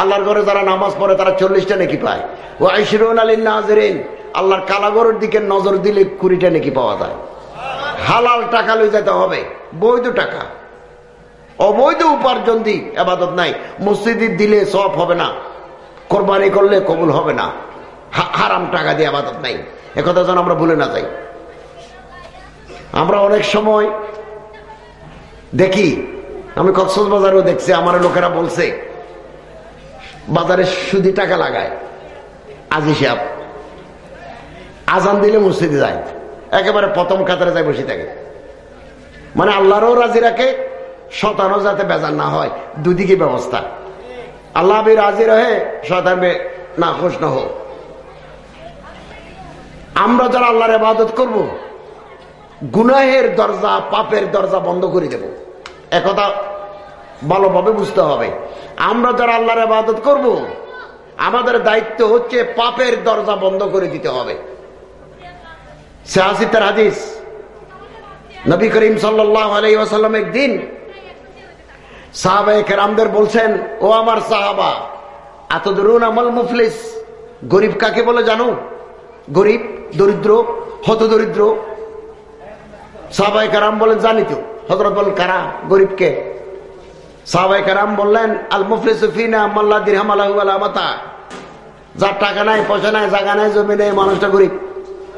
আল্লাহর ঘরে যারা নামাজ পড়ে, তারা চল্লিশটা নেকি পায়। ও আইসিরুন আলীন নাজরিন, আল্লাহর কালাগরের দিকে নজর দিলে কুড়িটা নেকি পাওয়া যায়। হালাল টাকা লই যেতে হবে, বৈধ টাকা। অবৈধ উপার্জন দিক আবাদত নাই। মসজিদ দিলে সব হবে না, কোরবানি করলে কবুল হবে না। হারাম টাকা দিয়ে আবাদত নাই। একথা যেন আমরা ভুলে না যাই। আমরা অনেক সময় দেখি, আমি কক্সবাজারেও দেখছি, আমার লোকেরা বলছে, বাজারে সুদি টাকা লাগায়। আজি সাহেব, আজান দিলে মসজিদে যায়। একেবারে প্রথম কাতারে যায় বসে থাকে। মানে আল্লাহরও রাজি রাখে শতানও যাতে বেজার না হয়। দুদিকে ব্যবস্থা। আল্লাহ রাজি রহে শতান না খুশ না হোক। আমরা যারা আল্লাহর ইবাদত করব, গুনাহের দরজা, পাপের দরজা বন্ধ করে দেব। একথা ভালোভাবে বুঝতে হবে। আমরা যারা আল্লাহর ইবাদত করব, আমাদের দায়িত্ব হচ্ছে পাপের দরজা বন্ধ করে দিতে হবে। সিয়াসিতার হাদিস। নবী করিম সাল্লাহ আলাই ওয়াসাল্লাম একদিন সাহাবায়ে কেরামদের বলছেন, ও আমার সাহাবা এত দরুন আমল মুফলিস? গরিব কাকে বলে জানো? গরিব, দরিদ্র, হত দরিদ্র। সাহাবাই কারাম বলেন, জানি তো হজরত বলেন কারা গরিবকে সাহাবাই কারাম বললেন আল মুফলিস ফিনা মাল্লা দিরহাম আলাহু আলামাতা যার টাকা নাই, পয়সা নাই, জায়গা নাই, জমি নেই মানুষটা গরিব।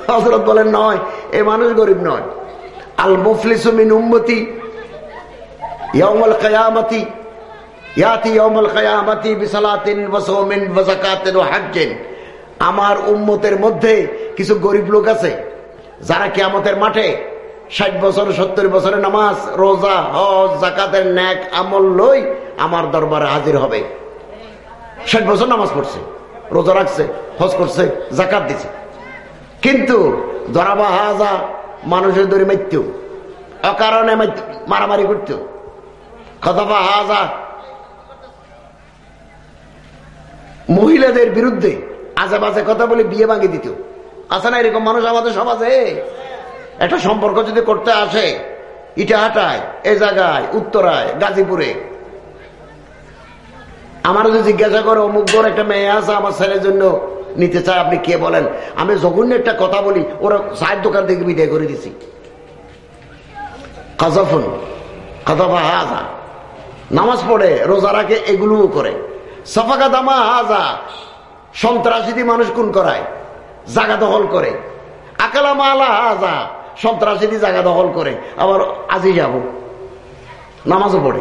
হজরত বলেন, নয়, এই মানুষ গরিব নয়। আল মুফলিস মিন উম্মতি, ইয়াউমুল কিয়ামতি, ইয়াতি ইয়াউমুল কিয়ামতি বিসালাতিন ওয়া সাওমিন ওয়া যাকাতিন আমার উম্মতের মধ্যে কিছু গরিব লোক আছে, যারা কিয়ামতের মাঠে ষাট বছর, সত্তর বছরের নামাজ, রোজা, হজ, জাকাতের ন্যাক, আমল লই আমার দরবারে হাজির হবে। ষাট বছর নামাজ পড়ছে, রোজা রাখছে, হজ করছে, জাকাত দিছে। কিন্তু ধরাবা হাজা মানুষের দরে মৃত্যু অকারণে মারামারি করত। কতবা হাজা মহিলাদের বিরুদ্ধে আজে বাজে কথা বলে বিয়ে ভাঙে দিত আছে না এরকম মানুষ আমাদের সমাজে? একটা সম্পর্ক যদি করতে আসে ইটাহাটায় এ জায়গায় উত্তরায় গাজীপুরে। আমার যদি জিজ্ঞাসা করে অমুক ঘর একটা মেয়ে আছে আমার ছেলের জন্য নিতে চায় আপনি কে বলেন? আমি জঘন্য একটা কথা বলি ওরা চায়ের দোকান থেকে বিদায় করে দিছি। কাজাফুন কাজাফা হাজা নামাজ পড়ে রোজা রাখে এগুলোও করে। সাফাকা দামা হাজা সন্ত্রাসী মানুষ কোন করায়? জাগা দখল করে। আকালা মালা হাজা সন্ত্রাসী জাগা দখল করে। আবার আজি যাব। নামাজও পড়ে।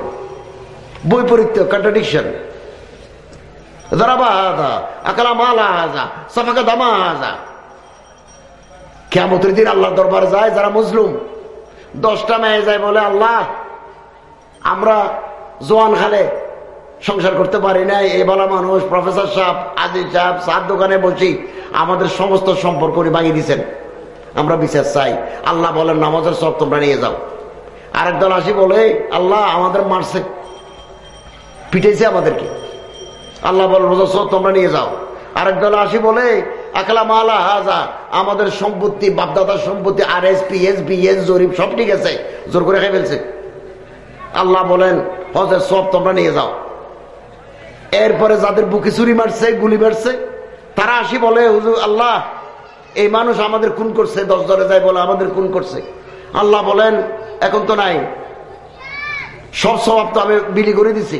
বৈপরীত্য কন্ট্রাডিকশন দামা হাজা। দিন আল্লাহ দরবার যায় যারা মুসলুম। দশটা মেয়ে যায় বলে, আল্লাহ, আমরা জোয়ান খালে সংসার করতে পারি নাই, এই বলা মানুষ, প্রফেসর সাহেব আজিজ সাহেব সার দোকানে বসি, আমাদের সমস্ত সম্পর্ক উনি ভাঙিয়ে দিচ্ছেন আমরা বিচার চাই। আল্লাহ বলেন, নামাজের সব তোমরা নিয়ে যাও। আরেক দল আসি বলে, আল্লাহ, আমাদের মারছে। পিটেছে আমাদেরকে। আল্লাহ বল সব তোমরা নিয়ে যাও। আরেক দল আসি বলে, আকলা মালা হাজা, আমাদের সম্পত্তি, বাপদাদার সম্পত্তি R S P S B S, জরিপ, সব ঠিক আছে। জোর করে খাই ফেলছে। আল্লাহ বলেন, হজের সব তোমরা নিয়ে যাও। এরপরে যাদের বুকে চুরি মারছে, গুলি মারছে, তারা আসি বলে, হুজুর, আল্লাহ, এই মানুষ আমাদের খুন করছে, দশ ধরে যায় বলে আমাদের খুন করছে। আল্লাহ বলেন, এখন তো নাই। সব স্বভাব তো আমি বিলি করে দিছি।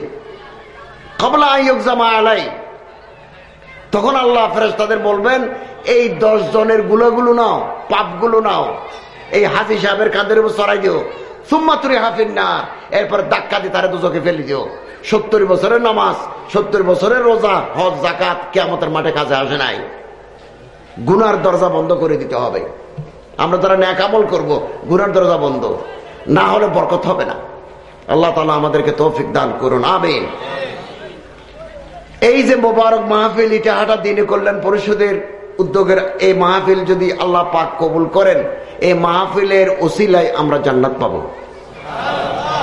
কবলা আইয়ক জামা আলাই। তখন আল্লাহ ফেরেস তাদের বলবেন, এই দশ জনের গুলোগুলো নাও, পাপগুলো নাও। এই হাজি সাহেবের কাঁধের উপর সরাই দিও। সুম্মাতুরি হাফিন না এরপর ধাক্কা দিয়ে তারা দুজকে ফেলে দিও। সত্তর বছরের নামাজ, সত্তর বছরের রোজা, হজ জাকাত কেমতের মাঠে কাজে আসে নাই। গুনার দরজা বন্ধ করে দিতে হবে। আমরা যারা ন্যাকামল করব, গুনার দরজা বন্ধ। না হলে বরকত হবে না। আল্লাহ তালা আমাদেরকে তৌফিক দান করুন আবেন এই যে মোবারক মাহফিল ইটা ইটাহাটা দিনে কল্যাণ পরিষদের উদ্যোগের, এই মাহফিল যদি আল্লাহ পাক কবুল করেন, এই মাহফিলের ওসিলায় আমরা জান্নাত পাব।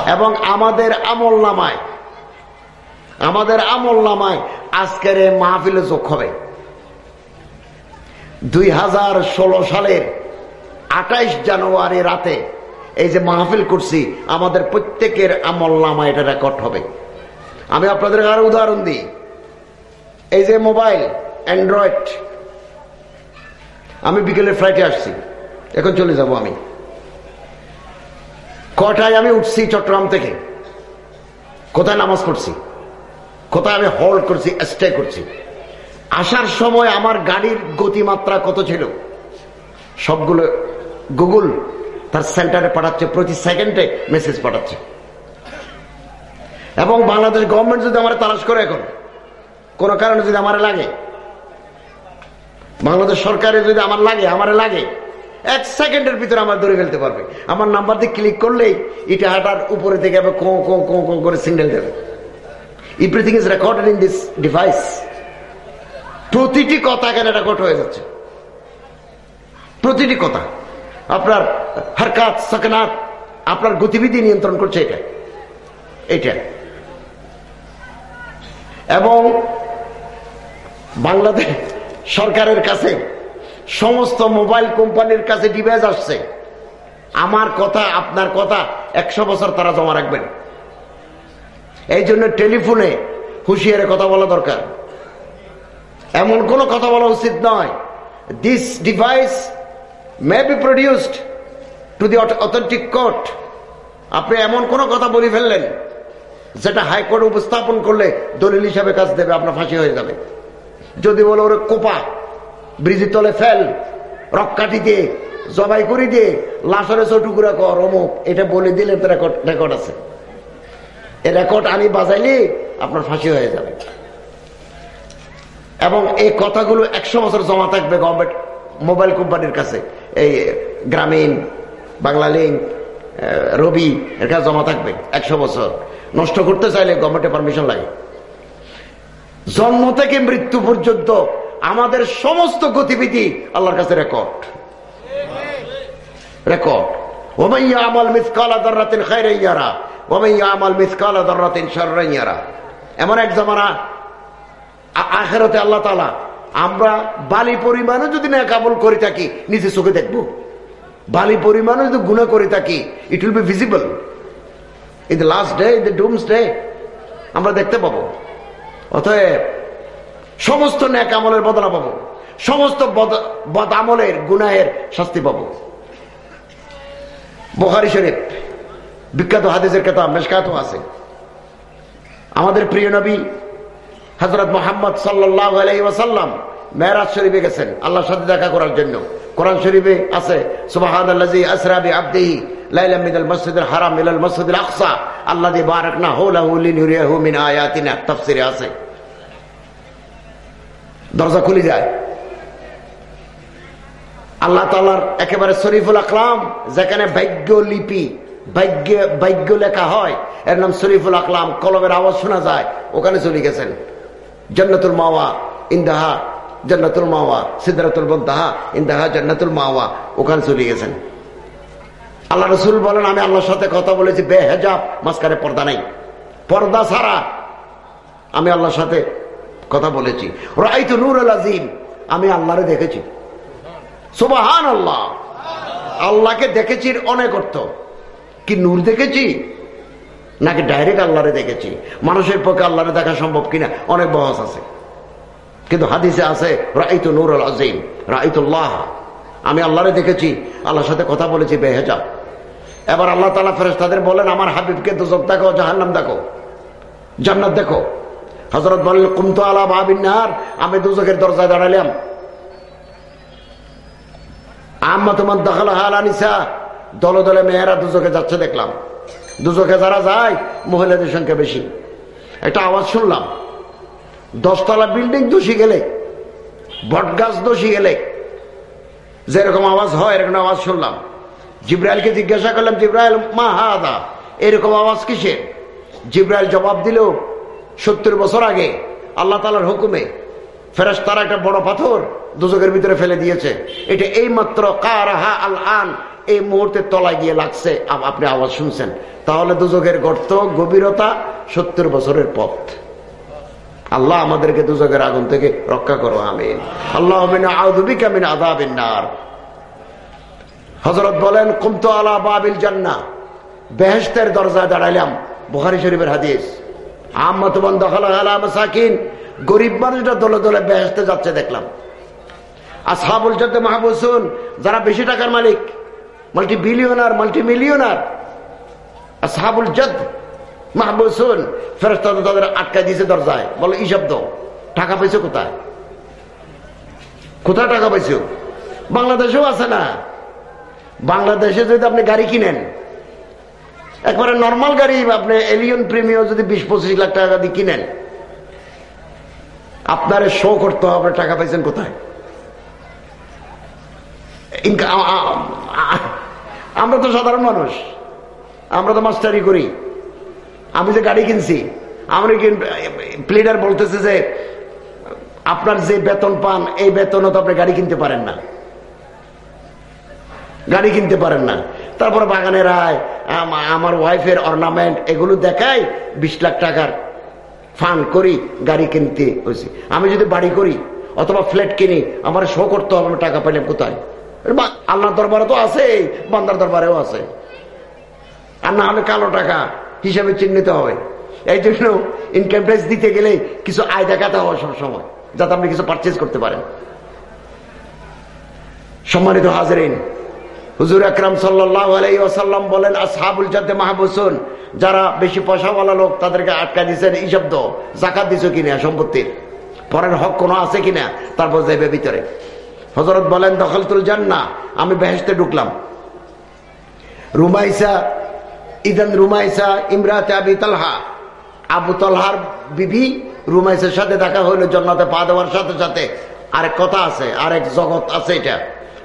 এবং আমাদের আমল নামায় আমাদের আমল নামায় আজকের এই মাহফিলে যোগ হবে। দুই হাজার ষোলো সালের আঠাইশ জানুয়ারি রাতে এই যে মাহফিল করছি, আমাদের প্রত্যেকের আমল নামায় এটা রেকর্ড হবে। আমি আপনাদের আরও উদাহরণ দিই। এই যে মোবাইল, অ্যান্ড্রয়েড, আমি বিকেলে ফ্লাইটে আসছি। এখন চলে যাব আমি। কটায় আমি উঠছি চট্টগ্রাম থেকে? কোথায় নামাজ পড়ছি? কোথায় আমি হল্ড করছি স্টে করছি? আসার সময় আমার গাড়ির গতিমাত্রা কত ছিল? সবগুলো গুগল তার সেন্টারে পাঠাচ্ছে, প্রতি সেকেন্ডে মেসেজ পাঠাচ্ছে। এবং বাংলাদেশ গভর্নমেন্ট যদি আমার তালাশ করে এখন, কোন কারণে যদি আমার লাগে, বাংলাদেশ সরকারে যদি আমার লাগে আমার লাগে, এক সেকেন্ডের ভিতরে আমার ধরে ফেলতে পারবে। আমার নাম্বার দিয়ে ক্লিক করলেই এটা হাটার উপরে থেকে কো কো কো কো করে সিগন্যাল দেবে। Everything is recorded in this device প্রতিটি কথা এখানে রেকর্ড হয়ে যাচ্ছে। প্রতিটি কথা। আপনার হরকাত, সকনাত, আপনার গতিবিধি নিয়ন্ত্রণ করছে এটা। এটা। এবং বাংলাদেশ সরকারের কাছে সমস্ত মোবাইল কোম্পানির কাছে ডিভাইস আসছে। আমার কথা, আপনার কথা একশো বছর তারা জমা রাখবেন। এই জন্য টেলিফোনে হুঁশিয়ারে কথা বলা দরকার। এমন কোন কথা বলা উচিত নয়। This device may be produced to the authentic court আপনি এমন কোন কথা বলে ফেললেন, যেটা হাইকোর্ট উপস্থাপন করলে দলিল হিসাবে কাজ দেবে, আপনার ফাঁসি হয়ে যাবে। যদি বলে ওরে কোপা, ব্রিজের তলে ফেল রক্কাটি দিয়ে জবাই করে দিয়ে লাশরে চটুকুরা কর, অমুক, এটা বলে দিলে রেকর্ড রেকর্ড আছে। এই রেকর্ড আমি বাজাইলে আপনার ফাঁসি হয়ে যাবে। এবং এই কথাগুলো একশো বছর জমা থাকবে গভর্নমেন্ট মোবাইল কোম্পানির কাছে। এই গ্রামীণ বাংলা লিঙ্ক রবি, এর কাছে জমা থাকবে একশো বছর। নষ্ট করতে চাইলে গভর্নমেন্টের পারমিশন লাগে। জন্ম থেকে মৃত্যু পর্যন্ত আমাদের সমস্ত গতিবিধি আল্লাহর কাছে রেকর্ড রেকর্ড ওমাইয়া আমাল মিসকালা দর্রাতিন খাইরাইয়ারা এমন এক জামানা আখেরাতে আল্লাহ তালা আমরা বালি পরিমাণও যদি না কাবল করে থাকি নিজে চোখে দেখব। বালি পরিমাণও যদি গুণা করে থাকি it will be visible in the last day in the doomsday আমরা দেখতে পাবো। অতএব, সমস্ত ন্যাক আমলের বদলা পাবো। সমস্ত বদ, আমলের, গুনাহের শাস্তি পাবো। বোখারি শরীফ বিখ্যাত হাদিসের কথা মেশকাতও আছে। আমাদের প্রিয় নবী হজরত মোহাম্মদ সাল্লাহ আলাইসাল্লাম মেহরাজ শরীফে গেছেন। আল্লাহর সাথে দেখা করার জন্য। কোরআন শরীফে আছে সুবাহান আল্লাজি আসরাবি লাইলাম মিনাল মসজিদুল হারাম মিনাল মসজিদুল আকসা। আল্লাহ বারাকনা হৌলাহু মিন আয়াতিনা। তাফসিরে আছে। দরজা খুলে যায়। আল্লাহ তালার একেবারে শরীফুল আকলাম যেখানে ভাগ্য লিপি ভাগ্য ভাগ্য লেখা হয়। এর নাম শরীফুল আকলাম, কলমের আওয়াজ শোনা যায়। ওখানে চলে গেছেন। জন্নতুল মাওয়া, ইন্দাহা, জন্নতুল মাওয়া সিদ্ধাতুল বন্তাহা ইন্দাহা, জন্নতুল মাওয়া, ওখানে চলে গেছেন। আল্লাহ রসুল বলেন, আমি আল্লাহর সাথে কথা বলেছি বে বেহেজাব, মাঝখানে পর্দা নাই। পর্দা ছাড়া আমি আল্লাহর সাথে কথা বলেছি। রাইতু নূর আজিম আমি আল্লাহরে দেখেছি। সুবাহান আল্লাহ আল্লাহকে দেখেছি অনেক অর্থ। কি নূর দেখেছি? নাকি ডাইরেক্ট আল্লাহরে দেখেছি? মানুষের পক্ষে আল্লাহরে দেখা সম্ভব কিনা? অনেক বহস আছে। কিন্তু হাদিসে আছে, রাইতু নূর আল আজিম রাইতুল্লাহ আমি আল্লাহরে দেখেছি, আল্লাহর সাথে কথা বলেছি, বেহেজাব। এবার আল্লাহ তালা ফেরেস তাদের বলেন, আমার হাবিবকে দুজক দেখো, জাহান্নাম দেখো। জান্নাত দেখো। হজরত বললেন কুমতো আলা ভাবিনার আমি দুজকের দরজায় দাঁড়ালাম আম্মা তোমার দখল হালানিসা দলে দলে মেয়েরা দুজকে যাচ্ছে, দেখলাম। দুজকে যারা যায়, মহিলাদের সংখ্যা বেশি। একটা আওয়াজ শুনলাম। দশতলা বিল্ডিং দোষী গেলে, বটগাছ দোষী গেলে, যেরকম আওয়াজ হয়, এরকম আওয়াজ শুনলাম। জিব্রাইলকে জিজ্ঞাসা করলাম, জিব্রাইল, মা হা হাদা? এরকম আওয়াজ কিসের? জিব্রাইল জবাব দিল, সত্তর বছর আগে আল্লাহ তালার হুকুমে ফেরাস তারা একটা বড় পাথর দুজকের ভিতরে ফেলে দিয়েছে। এটা এই মাত্র কারাহা আল আন এই মুহূর্তে তলায় গিয়ে লাগছে। আপনি আওয়াজ শুনছেন। তাহলে দুজকের গর্ত, গভীরতা সত্তর বছরের পথ। আল্লাহ আমাদেরকে দুজকের আগুন থেকে রক্ষা করো, আমিন। আল্লাহ আউদুবিকামিন আদাবিনার হজরত বলেন, কুমতো আলা বাবিল জান্না বেহেস্তের দরজায় দাঁড়াইলাম, বুখারি শরীফের হাদিস। সাকিন গরিব মানুষটা দলে দলে বেহেস্তে যাচ্ছে দেখলাম। আর সাহাবুল যারা বেশি টাকার মালিক। মাল্টি বিলিয়নার মাল্টি মিলিয়নার সাহাবুল জাদ মাহবুসুন ফেরস্তা তাদের আটকা দিয়েছে দরজায়। বলো, এই শব্দ, টাকা পাইছো কোথায়? কোথায় টাকা পাইছো? বাংলাদেশেও আছে না। বাংলাদেশে যদি আপনি গাড়ি কিনেন, একবারে নর্মাল গাড়ি, আপনি এলিয়ন প্রিমিয়াম যদি বিশ পঁচিশ লাখ টাকা দিয়ে কিনেন, আপনার শো করতে হবে টাকা পাইছেন কোথায়? আমরা তো সাধারণ মানুষ। আমরা তো মাস্টারি করি। আমি যে গাড়ি কিনছি আমার প্লেডার বলতেছে যে, আপনার যে বেতন পান, এই বেতনও তো আপনি গাড়ি কিনতে পারেন না। গাড়ি কিনতে পারেন না। তারপরে বাগানের আয় আমার ওয়াইফের অর্নামেন্ট এগুলো দেখাই বিশ লাখ টাকার ফান্ড করি, গাড়ি কিনতে হয়েছে। আমি যদি বাড়ি করি, অথবা ফ্ল্যাট কিনি, আমার শো করতে হবে টাকা পাইলাম কোথায়? আল্লাহ দরবারে তো আছে, বান্দার দরবারেও আছে। আর না হলে কালো টাকা হিসাবে চিহ্নিত হবে এই জন্য ইনকাম ট্যাক্স দিতে গেলে কিছু আয় দেখাতে হবে সবসময়, যাতে আপনি কিছু পারচেজ করতে পারেন। সম্মানিত হাজরিন, হুজুর আকরাম সাল্লাম বলেন, আসহাবুল জাতে মাহবুসুন যারা বেশি পয়সাওয়ালা লোক তাদেরকে আটকা দিচ্ছেন এই শব্দ, জাকাত দিছ কিনা সম্পত্তির? পরের হক কোনো আছে কিনা? তারপর যাইবে ভিতরে। হজরত বলেন, দখলতুল জান্না আমি বেহেস্তে ঢুকলাম। রুমাইসা, ইদান রুমাইসা ইমরাতে আবি তালহা। আবু তলহার বিবি রুমাইসের সাথে দেখা হইল, জন্নাতে পা দেওয়ার সাথে সাথে। আরেক কথা আছে, আরেক জগৎ আছে এটা।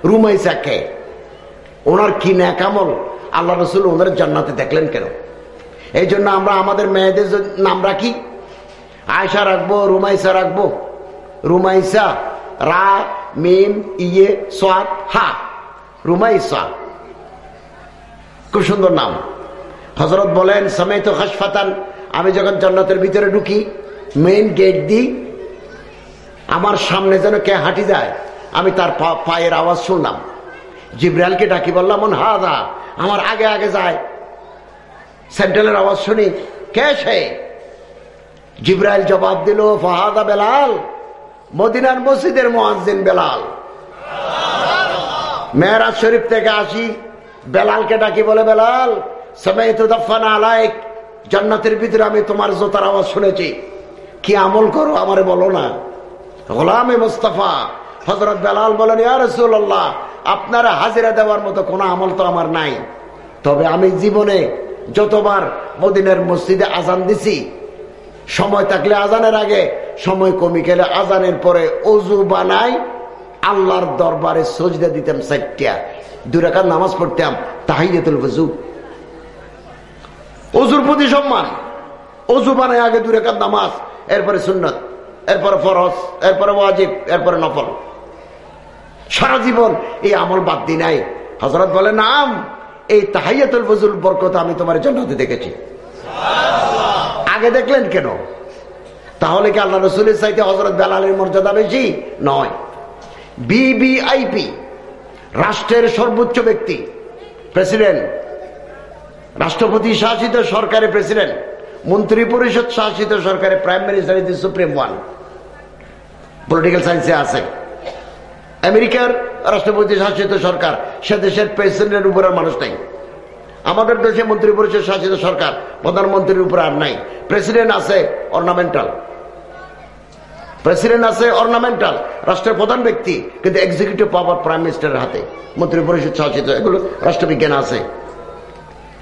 রুমাইসা কে? ওনার কি ন্যাকামল? আল্লাহ রসুল ওনার জান্নাতে দেখলেন কেন? এই জন্য আমরা আমাদের মেয়েদের নাম রাখি। আয়সা রাখব, রুমাইসা রাখব। রুমাইসা রা মিম ইয়ে সাদ হা রুমাইসা খুব সুন্দর নাম। হজরত বলেন সমেত হাসপাতাল আমি যখন জান্নাতের ভিতরে ঢুকি মেইন গেট দিই আমার সামনে যেন কে হাঁটি যায়, আমি তার পায়ের আওয়াজ শুনলাম। জিব্রাইলকে ডাকি, বললাম হা দা আমার আগে আগে যায়। সেন্ট্রালের আওয়াজ শুনি, কে সে? জিব্রাইল জবাব দিল, ফাহাদা বেলাল। মদিনার মসজিদের মোয়াজিন বেলাল। মেহরাজ শরীফ থেকে আসি, বেলালকে ডাকি, বলে, বেলাল দফানা আলাইক, জান্নাতের ভিতরে আমি তোমার জোতার আওয়াজ শুনেছি। কি আমল করো আমারে বলো না? গোলামে মোস্তফা হজরত বেলাল বলেন ইয়ারসুল্লাহ আপনারা হাজিরা দেওয়ার মতো কোনো আমল তো আমার নাই। তবে আমি জীবনে যতবার মদিনের মসজিদে আজান দিছি, সময় থাকলে আজানের আগে সময় কমি গেলে আজানের পরে অজু বানাই, আল্লাহর দরবারে সজদা দিতাম সাইটিয়া দুই রাখার নামাজ পড়তাম, তাহিয়াতুল ফজু অজুর প্রতি সম্মান। অজু বানায় আগে দূরে কাদ নামাজ, এরপরে সুন্নত, এরপরে ফরজ, এরপরে ওয়াজিব, এরপরে নফল। সারা জীবন এই আমল বাদ দি নাই। হজরত বলে, নাম, এই তাহাইয়াতুল ফজুল বরকত আমি তোমার জান্নাতে দেখেছি। আগে দেখলেন কেন? তাহলে কি আল্লাহ রসুলের চাইতে হজরত বেলালের মর্যাদা বেশি? নয়। বিবিআইপি রাষ্ট্রের সর্বোচ্চ ব্যক্তি। প্রেসিডেন্ট রাষ্ট্রপতি শাসিত সরকারের প্রেসিডেন্ট মন্ত্রী পরিষদ শাসিত সরকারের prime minister is supreme one political সায়েন্সে আছে। আমেরিকার রাষ্ট্রপতি শাসিত সরকার, সে দেশের প্রেসিডেন্টের উপর আর মানুষ নাই। আমাদের দেশে মন্ত্রী পরিষদ শাসিত সরকার, প্রধানমন্ত্রীর উপর আর নাই। প্রেসিডেন্ট আছে অর্নামেন্টাল প্রেসিডেন্ট আছে অর্নামেন্টাল রাষ্ট্রের প্রধান ব্যক্তি, কিন্তু এক্সিকিউটিভ পাওয়ার প্রাইম মিনিস্টারের হাতে। মন্ত্রী পরিষদ শাসিত, এগুলো রাষ্ট্রবিজ্ঞান আছে।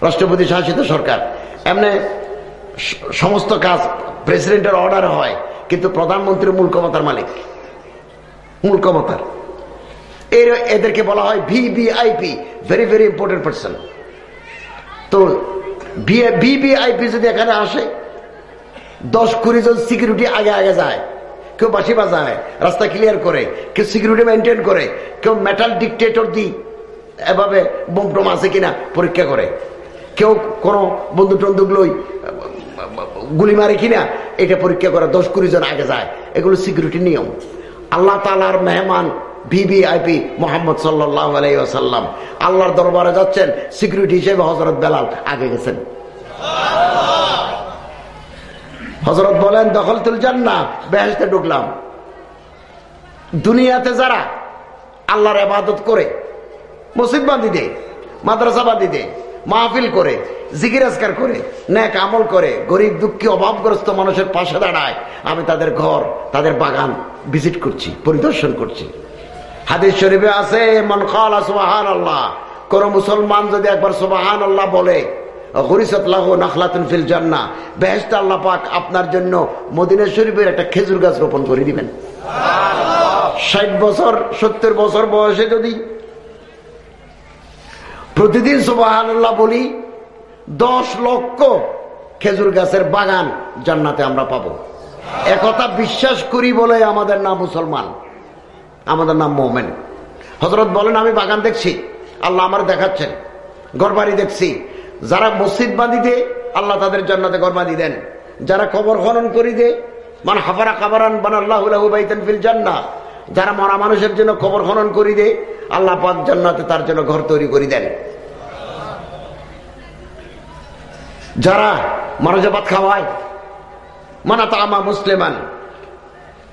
রাষ্ট্রপতি শাসিত সরকার। এমনি সমস্ত কাজ প্রেসিডেন্টের অর্ডার হয়, কিন্তু প্রধানমন্ত্রী মূল ক্ষমতার মালিক। মূল ক্ষমতার। এর, এদেরকে বলা হয় VVIP very very important person তো ভিভিআইপি যদি এখানে আসে, দশ কুড়ি জন সিকিউরিটি আগে আগে যায়। কেউ বাসি বাজায়, রাস্তা ক্লিয়ার করে, কেউ সিকিউরিটি মেনটেন করে, কেউ মেটাল ডিকটেটর দি এভাবে বোম টোম আছে কিনা পরীক্ষা করে। কেউ কোনো বন্ধু টন্ধুক লই, গুলি মারে কিনা, এটা পরীক্ষা করে দশ কুড়ি জন আগে যায়। এগুলো সিকিউরিটি নিয়ম। আল্লাহ তালার মেহমান ভিভিআইপি মোহাম্মদ সাল্লাহ আলাইসাল্লাম আল্লাহর দরবারে যাচ্ছেন সিকিউরিটি হিসেবে হজরত বেলাল আগে গেছেন। হজরত বলেন দখল তুল না বেহেস্তে ঢুকলাম। দুনিয়াতে যারা আল্লাহর আবাদত করে মসজিদ বাঁধি দে মাদ্রাসা বাঁধি দে, মাহফিল করে জিগিরাজকার করে ন্যাক আমল করে, গরিব দুঃখী, অভাবগ্রস্ত মানুষের পাশে দাঁড়ায়, আমি তাদের ঘর, তাদের বাগান ভিজিট করছি, পরিদর্শন করছি। হাদিস শরীফে আছে, মন খালা সুবাহান আল্লাহ কোন মুসলমান যদি একবার সুবাহান আল্লাহ বলে ফিল জান্না বেহেস্ত আল্লাহ পাক আপনার জন্য মদিনা শরীফের একটা খেজুর গাছ রোপণ করে দিবেন। ষাট বছর, সত্তর বছর বয়সে যদি প্রতিদিন সুবাহান্লাহ বলি, দশ লক্ষ খেজুর গাছের বাগান জান্নাতে আমরা পাবো। একথা বিশ্বাস করি বলে আমাদের নাম মুসলমান। আমাদের নাম মোমেন। হজরত বলেন, আমি বাগান দেখছি। আল্লাহ আমার দেখাচ্ছেন। গরবাড়ি দেখছি। যারা মসজিদ বাঁধি দে, আল্লাহ তাদের জান্নাতে গরবাদি দেন। যারা কবর খনন করি দে মানে হাফারা কাবারান বান আল্লাহ ফিল জান্না যারা মরা মানুষের জন্য কবর খনন করি দে, আল্লাহ পাক জান্নাতে তার জন্য ঘর তৈরি করে দেন। যারা মরজাবাদ খাওয়ায়, মানা তামা মুসলিমান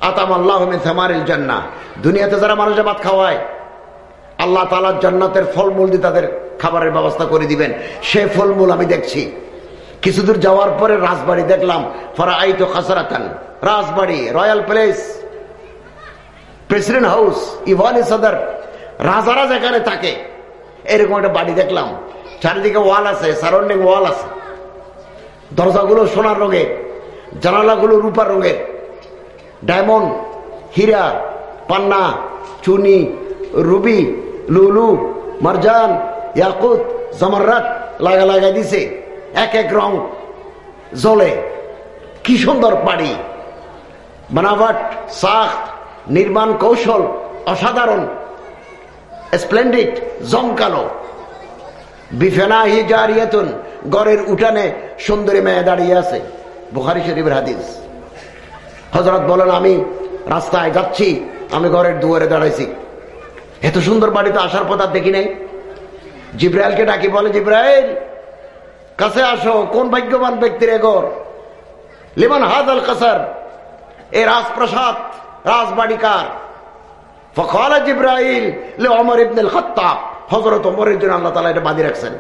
আতাম আল্লাহ থামারিল জান্না দুনিয়াতে যারা মরজাবাদ খাওয়ায়, আল্লাহ তালার জান্নাতের ফলমূল দিয়ে তাদের খাবারের ব্যবস্থা করে দিবেন। সে ফলমূল আমি দেখছি। কিছুদূর যাওয়ার পরে রাজবাড়ি দেখলাম ফরা আইতো খাসারাতান, রাজবাড়ি, রয়্যাল প্যালেস, প্রেসিডেন্ট হাউস ইভানি সদর রাজারা যেখানে থাকে। এরকম একটা বাড়ি দেখলাম। চারিদিকে ওয়াল আছে, সারাউন্ডিং ওয়াল আছে। দরজাগুলো সোনার রঙের, জানালাগুলো রূপার রঙের। ডায়মন্ড, হীরা, পান্না, চুনি, রুবি, লুলু, মারজান ইয়াকুত জামাররাত লাগা লাগা দিছে। এক এক রং জলে কি সুন্দর বাড়ি। বানাবাট, সাখ, নির্মাণ কৌশল অসাধারণ। স্প্লেন্ডিড, জমকালো। বিফেনাহি জারিয়াতুন, গড়ের উঠানে সুন্দরী মেয়ে দাঁড়িয়ে আছে। বুখারি শরীফের হাদিস। হজরত বলেন, আমি রাস্তায় যাচ্ছি, আমি ঘরের দুয়ারে দাঁড়াইছি। এত সুন্দর বাড়িতে আসার পথ আর দেখি নাই। জিব্রাইলকে ডাকি, বলে, জিব্রাইল, কাছে আসো, কোন ভাগ্যবান ব্যক্তির এগর লিমান হাজ আল কাসার, এ রাজপ্রসাদ, রাজবাড়ি কার? ফখলা জিব্রাইল লে অমর ইবনুল খত্তাব হজরত অমরের জন্য আল্লাহ তালা এটা বাঁধি রাখছেন।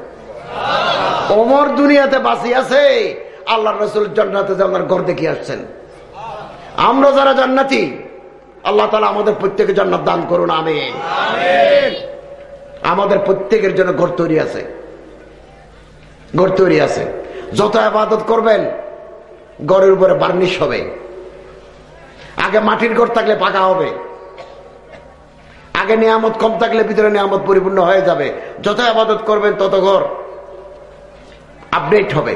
অমর দুনিয়াতে বাঁচি আছে আল্লাহ রসুল জান্নাতে আপনার ঘর দেখে আসছেন। আমরা যারা জান্নাতি, আল্লাহ তালা আমাদের প্রত্যেকে জান্নাত দান করুন আমি আমাদের প্রত্যেকের জন্য ঘর তৈরি আছে। ঘর তৈরি আছে। যত আবাদত করবেন গড়ের উপরে বার্নিশ হবে। আগে মাটির ঘর থাকলে পাকা হবে। আগে নিয়ামত কম থাকলে ভিতরে নিয়ামত পরিপূর্ণ হয়ে যাবে। যত আবাদত করবেন, তত ঘর আপডেট হবে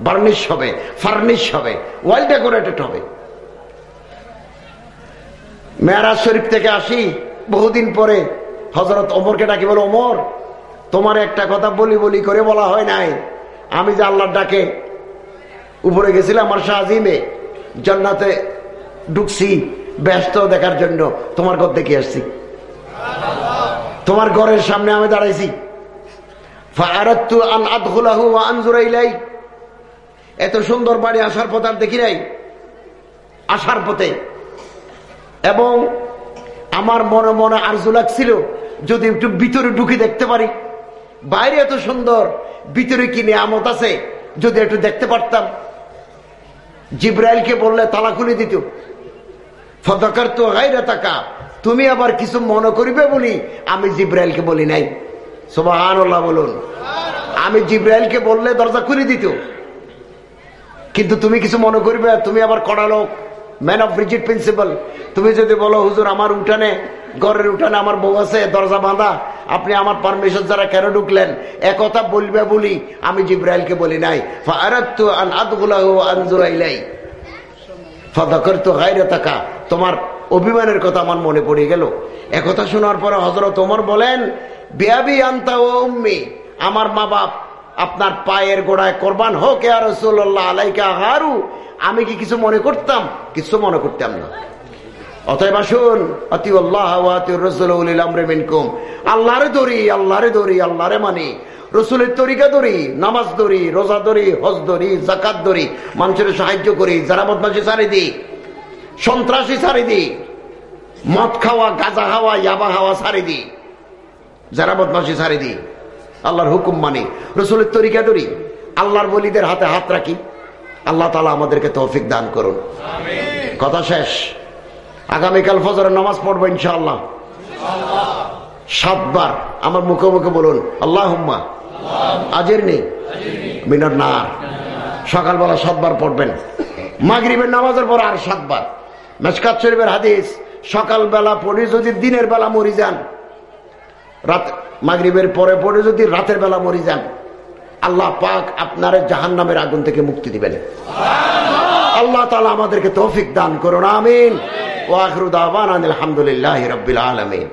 বার্নিশ হবে ফার্নিশ হবে ওয়েল ডেকোরেটেড হবে। মেয়ারাজ শরীফ থেকে আসি, বহুদিন পরে হজরত অমরকে ডাকি, বলো, ওমর, তোমার একটা কথা বলি বলি করে বলা হয় নাই। আমি যে আল্লাহর ডাকে উপরে গেছিলাম আমার শাহজিমে জান্নাতে ঢুকছি, ব্যস্ত দেখার জন্য তোমার ঘর দেখে আসছি। তোমার ঘরের সামনে আমি দাঁড়াইছি। এত সুন্দর বাড়ি আসার পথ আর দেখি নাই। আসার পথে। এবং আমার মনে মনে আরজু লাগছিল যদি একটু ভিতরে ঢুকে দেখতে পারি। বাইরে এত সুন্দর, ভিতরে কি নিয়ামত আছে, যদি একটু দেখতে পারতাম। জিব্রাইলকে বললে তালা খুলে দিত। ফদকার তো গাইরা টাকা তুমি আবার কিছু মনে করিবে বলি? আমি জিব্রাইলকে বলি নাই। সোবাহান বলুন। আমি জিব্রাইলকে বললে দরজা খুলে দিত। কিন্তু তুমি কিছু মনে করবে? তুমি আবার কড়া লোক। ম্যান অফ রিজিট প্রিন্সিপাল তুমি যদি বলো, হুজুর, আমার উঠানে, ঘরের উঠানে আমার বউ আছে, দরজা বাঁধা, আপনি আমার পারমিশন ছাড়া কেন ঢুকলেন? একথা বলবে বলি আমি জিব্রাইলকে বলি নাই। তোমার অভিমানের কথা আমার মনে পড়ে গেল। একথা শোনার পরে হজরত ওমর বলেন বিয়াবি আন্তা ও উম্মি, আমার মা বাপ আপনার পায়ের গোড়ায় কোরবান হোক আর রসুল্লাহ আলাইকা হারু আমি কি কিছু মনে করতাম? কিছু মনে করতাম না। অতএব আসুন আল্লাহ আল্লাহরে ধরি আল্লাহরে ধরি, আল্লাহরে মানি। রসুলের তরিকা ধরি, নামাজ ধরি, রোজা ধরি, হজ ধরি জাকাত ধরি, মানুষের সাহায্য করি, যারা বদমাসি সারি দিই সন্ত্রাসী সারি দিই মদ খাওয়া, গাঁজা খাওয়া, ইয়াবা খাওয়া সারি দিই যারা বদমাসি সারি দিই আল্লাহর হুকুম মানি। রসুলের তরিকা ধরি, আল্লাহর বলিদের হাতে হাত রাখি। আল্লাহ তালা আমাদেরকে তৌফিক দান করুন। কথা শেষ। আগামীকাল ফজরের নামাজ পড়ব ইনশাআল্লাহ। সাতবার। আমার মুখে মুখে বলুন আল্লাহ হুম্মা আজের নেই। মিনার না সকালবেলা সাতবার পড়বেন। মাগরিবের নামাজের পর আর সাতবার। মেসকাত শরীফের হাদিস, সকালবেলা পড়ে যদি দিনের বেলা মরি যান, রাত মাগরিবের পরে পড়ে যদি রাতের বেলা মরি যান আল্লাহ পাক আপনার জাহান নামের আগুন থেকে মুক্তি দিবেন। আল্লাহ তালা আমাদেরকে তৌফিক দান করুন, আমিন। ওয়াখরুদ আলহামদুলিল্লাহ রবিল আলমিন।